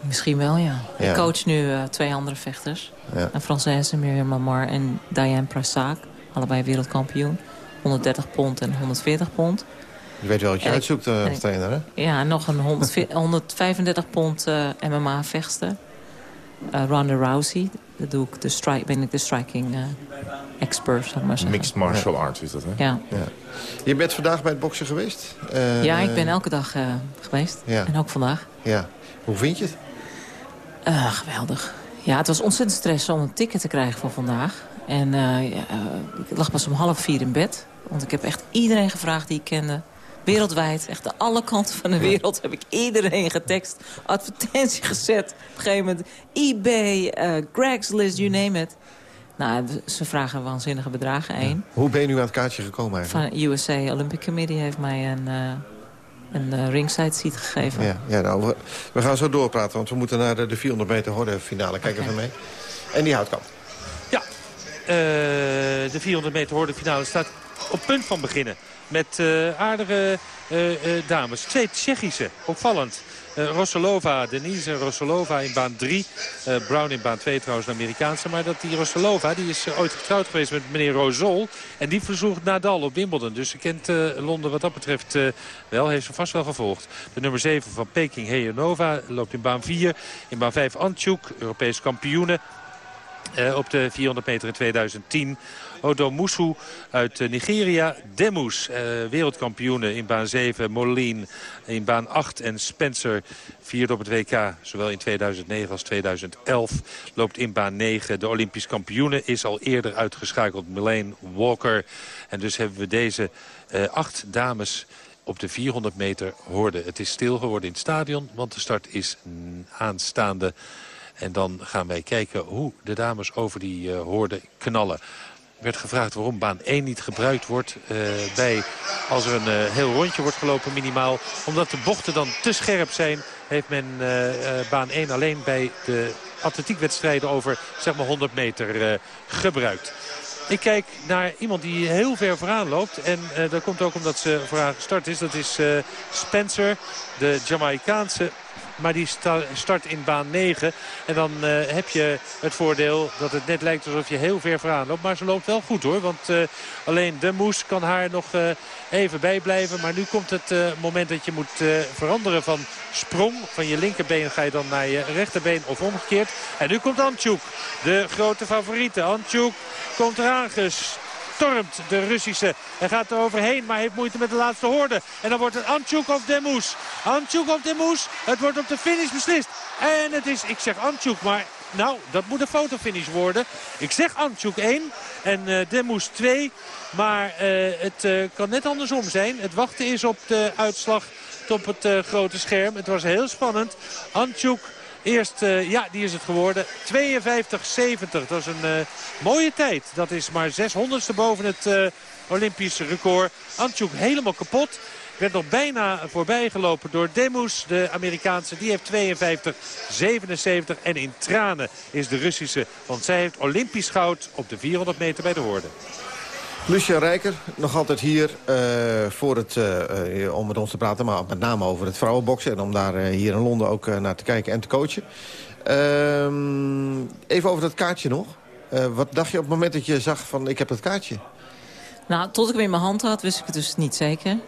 Misschien wel, ja. Ja. Ik coach nu eh, twee andere vechters. Ja. Een Française, Miriam Lamar en Diane Prasaak. Allebei wereldkampioen. 130 pond en 140 pond. Je weet wel wat je uitzoekt eh, als ik- trainer, hè? Ja, nog een 100 135 pond eh, MMA-vechter. Eh Ronda Rousey. Dat doe ik de strike, ben ik de striking eh, expert, ik maar zeggen. Mixed martial arts is dat, hè? Ja. Je bent vandaag bij het boksen geweest? Eh, ja, ik ben elke dag eh, geweest. Ja. En ook vandaag. Ja. Hoe vind je het? Eh, geweldig. Ja, het was ontzettend stress om een ticket te krijgen voor vandaag. En eh, ja, eh, ik lag pas om half vier in bed. Want ik heb echt iedereen gevraagd die ik kende. Wereldwijd, echt aan alle kanten van de wereld heb ik iedereen getekst. Advertentie gezet. Op een gegeven moment eBay, eh Craigslist, you name it. Nou, ze vragen waanzinnige bedragen. één. Hoe ben je nu aan het kaartje gekomen eigenlijk? Van USA Olympic Committee heeft mij een, eh een eh, ringside seat gegeven. Ja, ja nou, we, we gaan zo doorpraten, want we moeten naar de, de 400 meter horde finale. Kijk even mee. En die houtkamp. Eh, de 400 meter horde finale staat op punt van beginnen. Met eh, aardige eh, eh, dames. Twee Tsjechische, opvallend. Rossolova, Denise Rossolova in baan 3. Eh, Brown in baan 2 trouwens, een Amerikaanse. Maar dat die Rossolova, die is ooit getrouwd geweest met meneer Rosol. En die versloeg Nadal op Wimbledon. Dus ze kent Londen wat dat betreft wel. Heeft ze vast wel gevolgd. De nummer 7 van Peking, Heyanova, loopt in baan 4. In baan 5 Antjuk, Europees kampioene. Op de 400 meter in 2010. Odo Musu uit eh, Nigeria. Demus, eh, wereldkampioenen in baan 7. Moline in baan 8. En Spencer, vierde op het WK. Zowel in 2009 als 2011. Loopt in baan 9. De Olympisch kampioene is al eerder uitgeschakeld. Melaine Walker. En dus hebben we deze eh, acht dames op de 400 meter hoorde. Het is stil geworden in het stadion, want de start is aanstaande. En dan gaan wij kijken hoe de dames over die eh hoorde knallen. Er werd gevraagd waarom baan 1 niet gebruikt wordt eh, bij, als er een eh, heel rondje wordt gelopen minimaal. Omdat de bochten dan te scherp zijn, heeft men eh, baan 1 alleen bij de atletiekwedstrijden over zeg maar 100 meter gebruikt. Ik kijk naar iemand die heel ver vooraan loopt. En dat komt ook omdat ze vooraan gestart is. Dat is Spencer, de Jamaicaanse. Maar die sta- start in baan 9. En dan eh, heb je het voordeel dat het net lijkt alsof je heel ver vooraan loopt. Maar ze loopt wel goed hoor. Want eh, alleen de moes kan haar nog eh, even bijblijven. Maar nu komt het moment dat je moet veranderen van sprong. Van je linkerbeen ga je dan naar je rechterbeen of omgekeerd. En nu komt Antjouk, de grote favoriete. Antjouk komt eraan gestormd, de Russische. Hij gaat er overheen, maar heeft moeite met de laatste hoorde. En dan wordt het Antjouk of Demoes. Of Demoes. Het wordt op de finish beslist. En het is, ik zeg Antjouk, maar nou, dat moet een fotofinish worden. Ik zeg Antjouk 1 en eh Demoes 2. Maar eh, het eh, kan net andersom zijn. Het wachten is op de uitslag op het grote scherm. Het was heel spannend. Antjouk Eerst, eh, ja, die is het geworden. 52-70. Dat is een eh, mooie tijd. Dat is maar 600ste boven het eh, Olympische record. Antjouk helemaal kapot. Werd nog bijna voorbij gelopen door Demus, de Amerikaanse. Die heeft 52-77. En in tranen is de Russische. Want zij heeft Olympisch goud op de 400 meter bij de Hoorde. Lucia Rijker, nog altijd hier eh, voor het, eh, eh, om met ons te praten... maar met name over het vrouwenboksen... en om daar hier in Londen ook naar te kijken en te coachen. Ehm, even over dat kaartje nog. Wat dacht je op het moment dat je zag van ik heb dat kaartje? Nou, tot ik hem in mijn hand had, wist ik het dus niet zeker.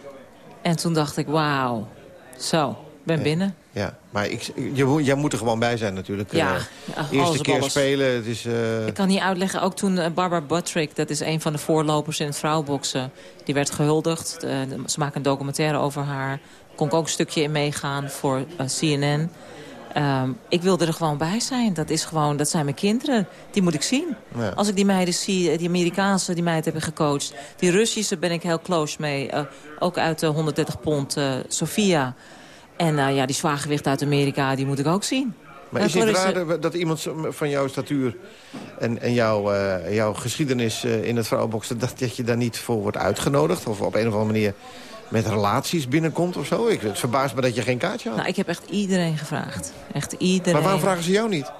En toen dacht ik, wauw, zo, ik ben binnen. Ja, maar ik, je, jij moet er gewoon bij zijn natuurlijk. Ja, Eh, eerste keer alles. spelen, het is... eh, Ik kan niet uitleggen, ook toen eh, Barbara Buttrick... dat is een van de voorlopers in het vrouwenboksen... die werd gehuldigd. Eh, ze maken een documentaire over haar. Kon ik ook een stukje in meegaan voor CNN. Ehm, ik wilde er gewoon bij zijn. Dat, is gewoon, dat zijn mijn kinderen. Die moet ik zien. Ja. Als ik die meiden zie, die Amerikaanse die meiden hebben gecoacht... die Russische ben ik heel close mee. ook uit de 130 pond, Sofia. En eh, ja, die zwaargewicht uit Amerika, die moet ik ook zien. Maar is het raar dat- dat iemand van jouw statuur en, en jouw, eh, jouw geschiedenis eh, in het vrouwenboksen... Dat, dat je daar niet voor wordt uitgenodigd? Of op een of andere manier met relaties binnenkomt of zo? Ik, het verbaast me dat je geen kaartje had. Nou, ik heb echt iedereen gevraagd. Echt iedereen. maar waarom vragen ze jou niet?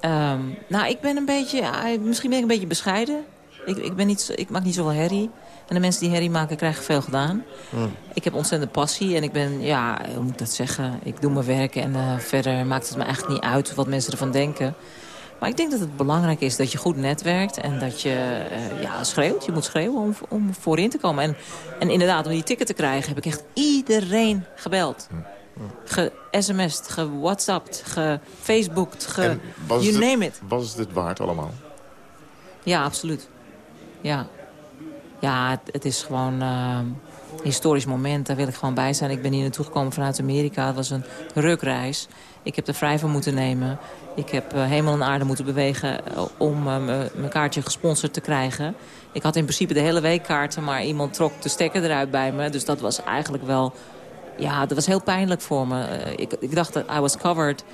Ehm, nou, ik ben een beetje... misschien ben ik een beetje bescheiden. Ik, ik, ben niet, zo- ik maak niet zoveel herrie. En de mensen die herrie maken, krijgen veel gedaan. Ik heb ontzettend passie en ik ben, ja, hoe moet ik dat zeggen? Ik doe mijn werk en eh, verder maakt het me eigenlijk niet uit wat mensen ervan denken. Maar ik denk dat het belangrijk is dat je goed netwerkt en dat je eh, ja, schreeuwt. Je moet schreeuwen om, om voorin te komen. En, en inderdaad, om die ticket te krijgen heb ik echt iedereen gebeld. Ge-sms'd, ge-whatsappt, ge-facebookt, ge... You het, name it. Was het het waard allemaal? Ja, absoluut. Ja, ja het, is gewoon eh, een historisch moment. Daar wil ik gewoon bij zijn. Ik ben hier naartoe gekomen vanuit Amerika. Het was een rukreis. Ik heb er vrij van moeten nemen. Ik heb eh, hemel en aarde moeten bewegen eh, om eh, mijn kaartje gesponsord te krijgen. Ik had in principe de hele week kaarten, maar iemand trok de stekker eruit bij me. Dus dat was eigenlijk wel... Ja, dat was heel pijnlijk voor me. Eh, ik, ik dacht dat I was covered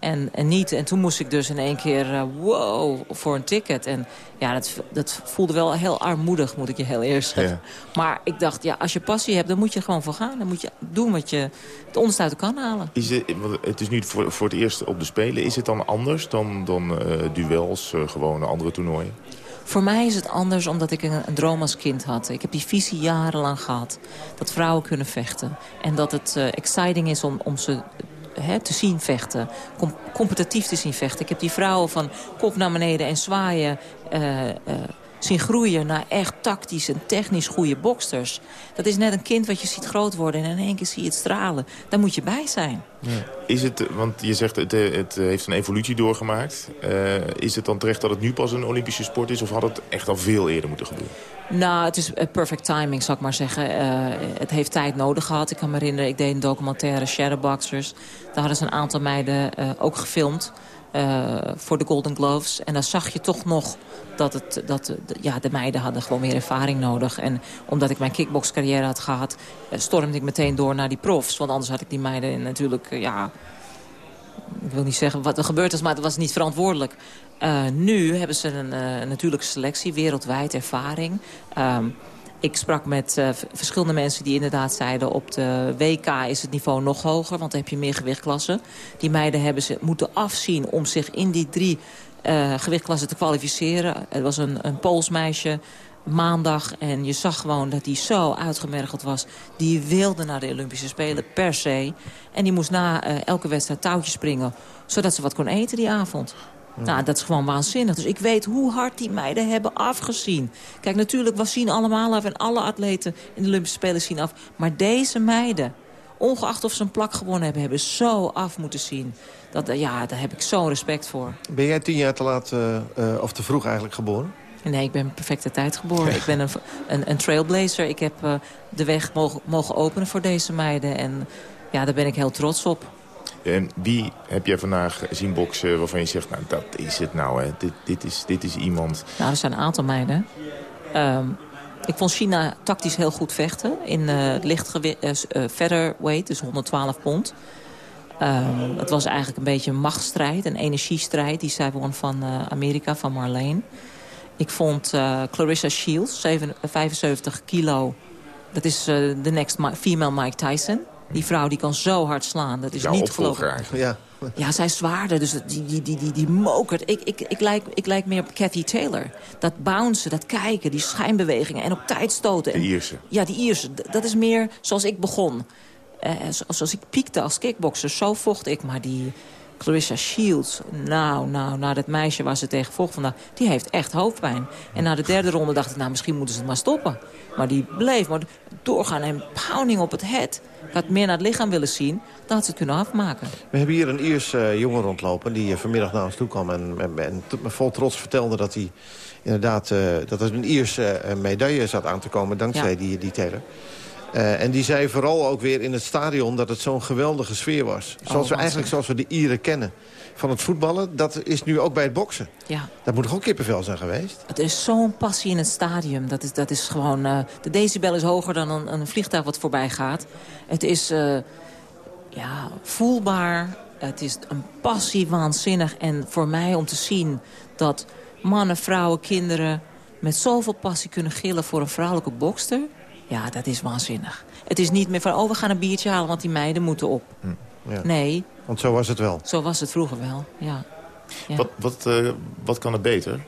en, en niet. En toen moest ik dus in één keer, eh, wow, voor een ticket. En ja, dat, dat voelde wel heel armoedig, moet ik je heel eerst zeggen. Maar ik dacht, ja, als je passie hebt, dan moet je er gewoon voor gaan. Dan moet je doen wat je het onderste uit de kan halen. Is het, het is nu voor, voor het eerst op de Spelen. Is het dan anders dan, dan eh, duels, eh, gewone andere toernooien? Voor mij is het anders omdat ik een, een droom als kind had. Ik heb die visie jarenlang gehad. Dat vrouwen kunnen vechten. En dat het exciting is om, om ze hè, te zien vechten. Com- competitief te zien vechten. Ik heb die vrouwen van kop naar beneden en zwaaien... eh, eh, zien groeien naar echt tactisch en technisch goede boksters. Dat is net een kind wat je ziet groot worden en in één keer zie je het stralen. Daar moet je bij zijn. Is het, want je zegt het, eh, het heeft een evolutie doorgemaakt. Is het dan terecht dat het nu pas een Olympische sport is? Of had het echt al veel eerder moeten gebeuren? Nou, het is eh, perfect timing, zal ik maar zeggen. Eh, het heeft tijd nodig gehad. Ik kan me herinneren, ik deed een documentaire Shadowboxers. Daar hadden ze een aantal meiden eh, ook gefilmd voor de Golden Gloves. En dan zag je toch nog dat, het, dat ja, de meiden hadden gewoon meer ervaring nodig. En omdat ik mijn kickboxcarrière had gehad, eh, stormde ik meteen door naar die profs. Want anders had ik die meiden natuurlijk, ja, ik wil niet zeggen wat er gebeurd is, maar het was niet verantwoordelijk. Eh, nu hebben ze een eh, natuurlijke selectie, wereldwijd ervaring. Ehm, ik sprak met eh, verschillende mensen die inderdaad zeiden... op de WK is het niveau nog hoger, want dan heb je meer gewichtklassen. Die meiden hebben ze moeten afzien om zich in die drie gewichtklassen te kwalificeren. Het was een, een Pools meisje maandag en je zag gewoon dat die zo uitgemergeld was. Die wilde naar de Olympische Spelen per se. En die moest na elke wedstrijd touwtjes springen... zodat ze wat kon eten die avond. Nou, dat is gewoon waanzinnig. Dus ik weet hoe hard die meiden hebben afgezien. Kijk, natuurlijk, we zien allemaal af en alle atleten in de Olympische Spelen zien af. Maar deze meiden, ongeacht of ze een plak gewonnen hebben... hebben zo af moeten zien. Dat, eh, ja, daar heb ik zo'n respect voor. Ben jij tien jaar te laat, eh, eh, of te vroeg eigenlijk geboren? Nee, ik ben perfecte tijd geboren. ik ben een, een, een trailblazer. Ik heb de weg mogen, mogen openen voor deze meiden. En ja, daar ben ik heel trots op. En wie heb jij vandaag zien boksen waarvan je zegt... nou, dat is het nou, hè. Dit, dit, is, dit is iemand... Nou, er zijn een aantal meiden. Ehm, ik vond China tactisch heel goed vechten. In eh, het lichtgewicht, eh, eh, featherweight, dus 112 pond. Ehm, het was eigenlijk een beetje een machtsstrijd, een energiestrijd. Die zij won van eh, Amerika, van Marlene. Ik vond eh, Clarissa Shields, zeven- eh, 75 kilo. Dat is eh, de next female Mike Tyson. Die vrouw die kan zo hard slaan. Dat is Jouw niet eigenlijk. Ja. Ja, zij is zwaarder, dus die, die, die, die, die mokert. Ik, ik, ik, lijk, ik lijk meer op Cathy Taylor. Dat bouncen, dat kijken, die schijnbewegingen en op tijd stoten. De Ierse. Ja, die Ierse. Dat is meer zoals ik begon. Eh, zo- zoals ik piekte als kickboxer, zo vocht ik. Maar die Clarissa Shields, nou, nou, nou, dat meisje waar ze tegen vocht vandaag... die heeft echt hoofdpijn. En na de derde ronde dacht ik, nou, misschien moeten ze het maar stoppen. Maar die bleef maar doorgaan en pounding op het head. Ik had meer naar het lichaam willen zien, dan had ze het kunnen afmaken. We hebben hier een Iers eh, jongen rondlopen die eh, vanmiddag naar ons toe kwam... en, en, vol trots vertelde dat hij inderdaad eh, dat er een Ierse medaille zat aan te komen... dankzij Ja. die, die Taylor. Eh, en die zei vooral ook weer in het stadion dat het zo'n geweldige sfeer was. Zoals we eigenlijk zoals we de Ieren kennen van het voetballen. Dat is nu ook bij het boksen. Ja. Dat moet toch ook kippenvel zijn geweest? Het is zo'n passie in het stadium. Dat is, dat is gewoon... eh, de decibel is hoger dan een, een vliegtuig wat voorbij gaat. Het is eh, ja, voelbaar. Het is een passie waanzinnig. En voor mij om te zien dat mannen, vrouwen, kinderen... met zoveel passie kunnen gillen voor een vrouwelijke bokster... ja, dat is waanzinnig. Het is niet meer van, oh, we gaan een biertje halen... want die meiden moeten op. Ja. Nee, Want zo was het wel. zo was het vroeger wel, ja. ja. Wat, wat, eh, wat kan er beter?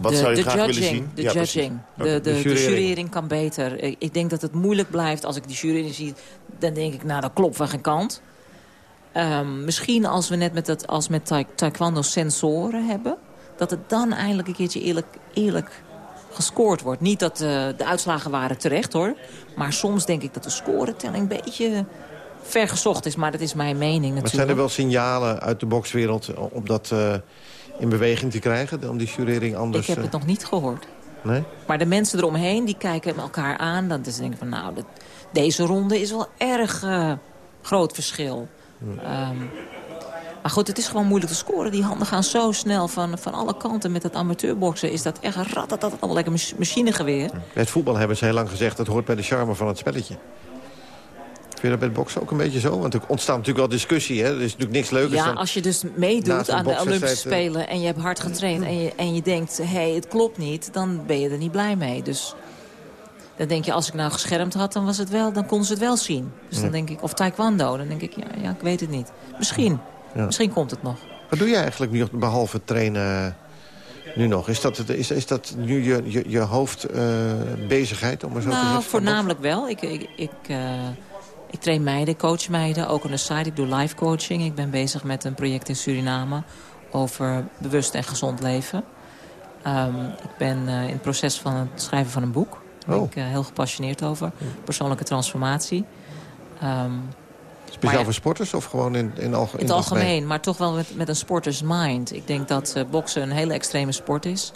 Wat de, zou je de graag judging, willen zien? De Ja, judging. De, de, De de jurering. kan beter. Ik, denk dat het moeilijk blijft als ik die jurering zie. Dan denk ik, nou, dat klopt van geen kant. Ehm, misschien als we net met, dat, als met taek- taekwondo sensoren hebben... dat het dan eindelijk een keertje eerlijk, eerlijk gescoord wordt. Niet dat eh, de uitslagen waren terecht, hoor. Maar soms denk ik dat de scoretelling een beetje ver gezocht is. Maar dat is mijn mening natuurlijk. Maar zijn er wel signalen uit de bokswereld om dat eh, in beweging te krijgen? Om die jurering anders... Ik heb het eh, nog niet gehoord. Nee? Maar de mensen eromheen, die kijken elkaar aan. Dan ze denken van, nou, dat- deze ronde is wel erg eh, groot verschil. Ehm, maar goed, het is gewoon moeilijk te scoren. Die handen gaan zo snel van, van alle kanten. Met het amateurboksen is dat echt een ratatat, allemaal lekker mach- machinegeweer. Bij het voetbal hebben ze heel lang gezegd... dat hoort bij de charme van het spelletje. Vind je dat bij het boksen ook een beetje zo? Want er ontstaat natuurlijk wel discussie. Hè? Er is natuurlijk niks leukers Ja, dan... als je dus meedoet aan de Olympische eh, Spelen... en je hebt hard getraind en je, en je denkt, hé, hey, het klopt niet... dan ben je er niet blij mee. Dus dan denk je, als ik nou geschermd had, dan, was het wel, dan konden ze het wel zien. Dus dan denk ik, of taekwondo, dan denk ik, ja, ja ik weet het niet. Misschien, Ja. misschien komt het nog. Wat doe je eigenlijk nu, behalve trainen eh, nu nog? Is dat, is, is dat nu je, je, je hoofdbezigheid, om maar zo te Nou, zeggen? voornamelijk wel. Ik, ik, ik, eh, ik train meiden, coach meiden, ook aan de site. Ik doe live coaching. Ik ben bezig met een project in Suriname over bewust en gezond leven. Ehm, ik ben eh, in het proces van het schrijven van een boek. Daar ben Oh. ik eh, heel gepassioneerd over. Persoonlijke transformatie. Ehm, Speciaal ja, voor sporters of gewoon in, in, alge- in het algemeen, maar toch wel met, met een sporters mind. Ik denk dat eh, boksen een hele extreme sport is.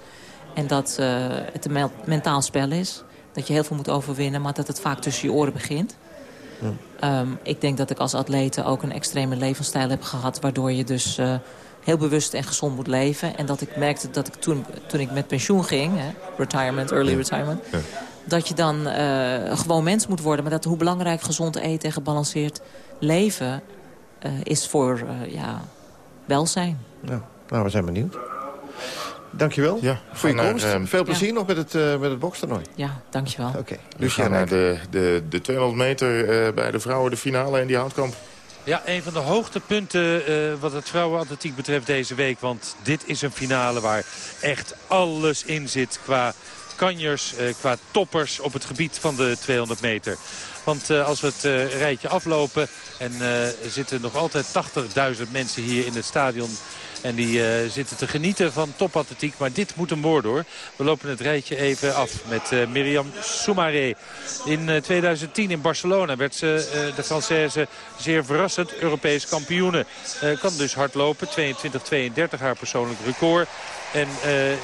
En dat eh, het een mentaal spel is. Dat je heel veel moet overwinnen, maar dat het vaak tussen je oren begint. Ehm, ik denk dat ik als atlete ook een extreme levensstijl heb gehad... waardoor je dus eh, heel bewust en gezond moet leven. En dat ik merkte dat ik toen, toen ik met pensioen ging... Hè, retirement, early retirement... dat je dan eh, gewoon mens moet worden. Maar dat hoe belangrijk gezond eten en gebalanceerd leven... eh, is voor eh, ja, welzijn. Ja, nou, we zijn benieuwd. Dankjewel Ja, voor je naar, komst. Veel plezier nog met het, eh met het bokstoernooi. Ja, dankjewel. Oké. We gaan naar de, de, de 200 meter eh, bij de vrouwen, de finale en die houtkamp. Ja, een van de hoogtepunten eh, wat het vrouwenatletiek betreft deze week. Want dit is een finale waar echt alles in zit qua kanjers, eh, qua toppers op het gebied van de 200 meter. Want eh, als we het eh, rijtje aflopen en er zitten nog altijd 80.000 mensen hier in het stadion... En die zitten te genieten van topatletiek. Maar dit moet hem worden hoor. We lopen het rijtje even af met eh, Miriam Soumaré. In eh, 2010 in Barcelona werd ze, de Française, zeer verrassend Europees kampioene. Kan dus hard lopen. 22-32 haar persoonlijk record. En eh, eh, eh,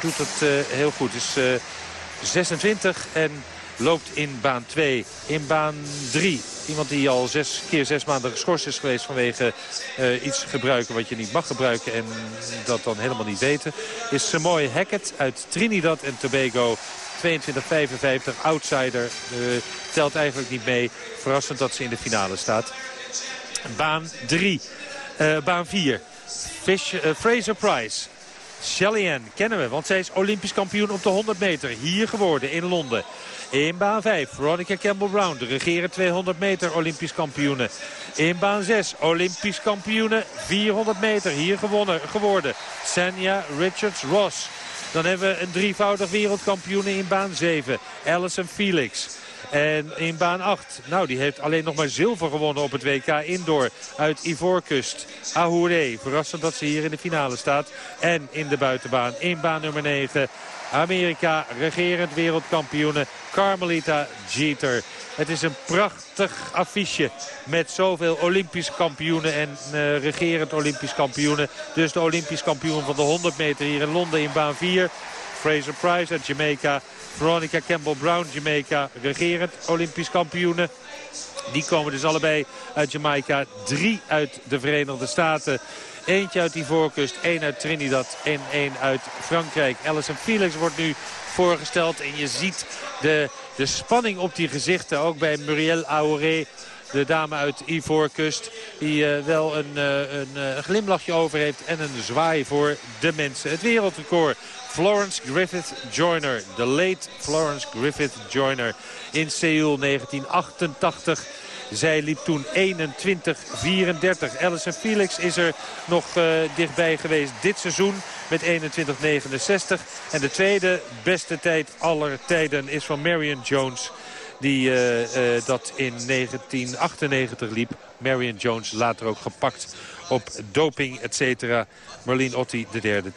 doet het heel goed. Eh, 26 en loopt in baan 2. In baan 3. Iemand die al zes keer zes maanden geschorst is geweest vanwege iets gebruiken wat je niet mag gebruiken. En dat dan helemaal niet weten. Is Samoy Hackett uit Trinidad en Tobago. 22-55, outsider. telt eigenlijk niet mee. Verrassend dat ze in de finale staat. Baan 3. Eh, baan 4. Fish, Fraser Price. Shelly Ann kennen we, want zij is Olympisch kampioen op de 100 meter. Hier geworden in Londen. In baan 5, Veronica Campbell-Brown, de regeren 200 meter Olympisch kampioene. In baan 6, Olympisch kampioene 400 meter, hier gewonnen, geworden. Sanya Richards-Ross. Dan hebben we een drievoudig wereldkampioene in baan 7, Alison Felix. En in baan 8, nou die heeft alleen nog maar zilver gewonnen op het WK Indoor uit Ivoorkust. Ahouré, verrassend dat ze hier in de finale staat. En in de buitenbaan, in baan nummer 9, Amerika, regerend wereldkampioene Carmelita Jeter. Het is een prachtig affiche met zoveel Olympisch kampioenen en eh, regerend Olympisch kampioenen. Dus de Olympisch kampioen van de 100 meter hier in Londen in baan 4. Fraser Price uit Jamaica. Veronica Campbell-Brown, Jamaica, regerend Olympisch kampioenen. Die komen dus allebei uit Jamaica. Drie uit de Verenigde Staten. Eentje uit die voorkust, één uit Trinidad en één uit Frankrijk. Alison Felix wordt nu voorgesteld. En je ziet de, de spanning op die gezichten. Ook bij Muriel Auré. De dame uit Ivoorkust. Die eh, wel een, eh, een eh, glimlachje over heeft. En een zwaai voor de mensen. Het wereldrecord. Florence Griffith Joyner. De late Florence Griffith Joyner. In Seoul 1988. Zij liep toen 21-34. Alison Felix is er nog uh, dichtbij geweest dit seizoen met 21-69. En de tweede beste tijd aller tijden is van Marion Jones die uh, uh, dat in 1998 liep. Marion Jones later ook gepakt op doping, et cetera. Marlene Otti, de derde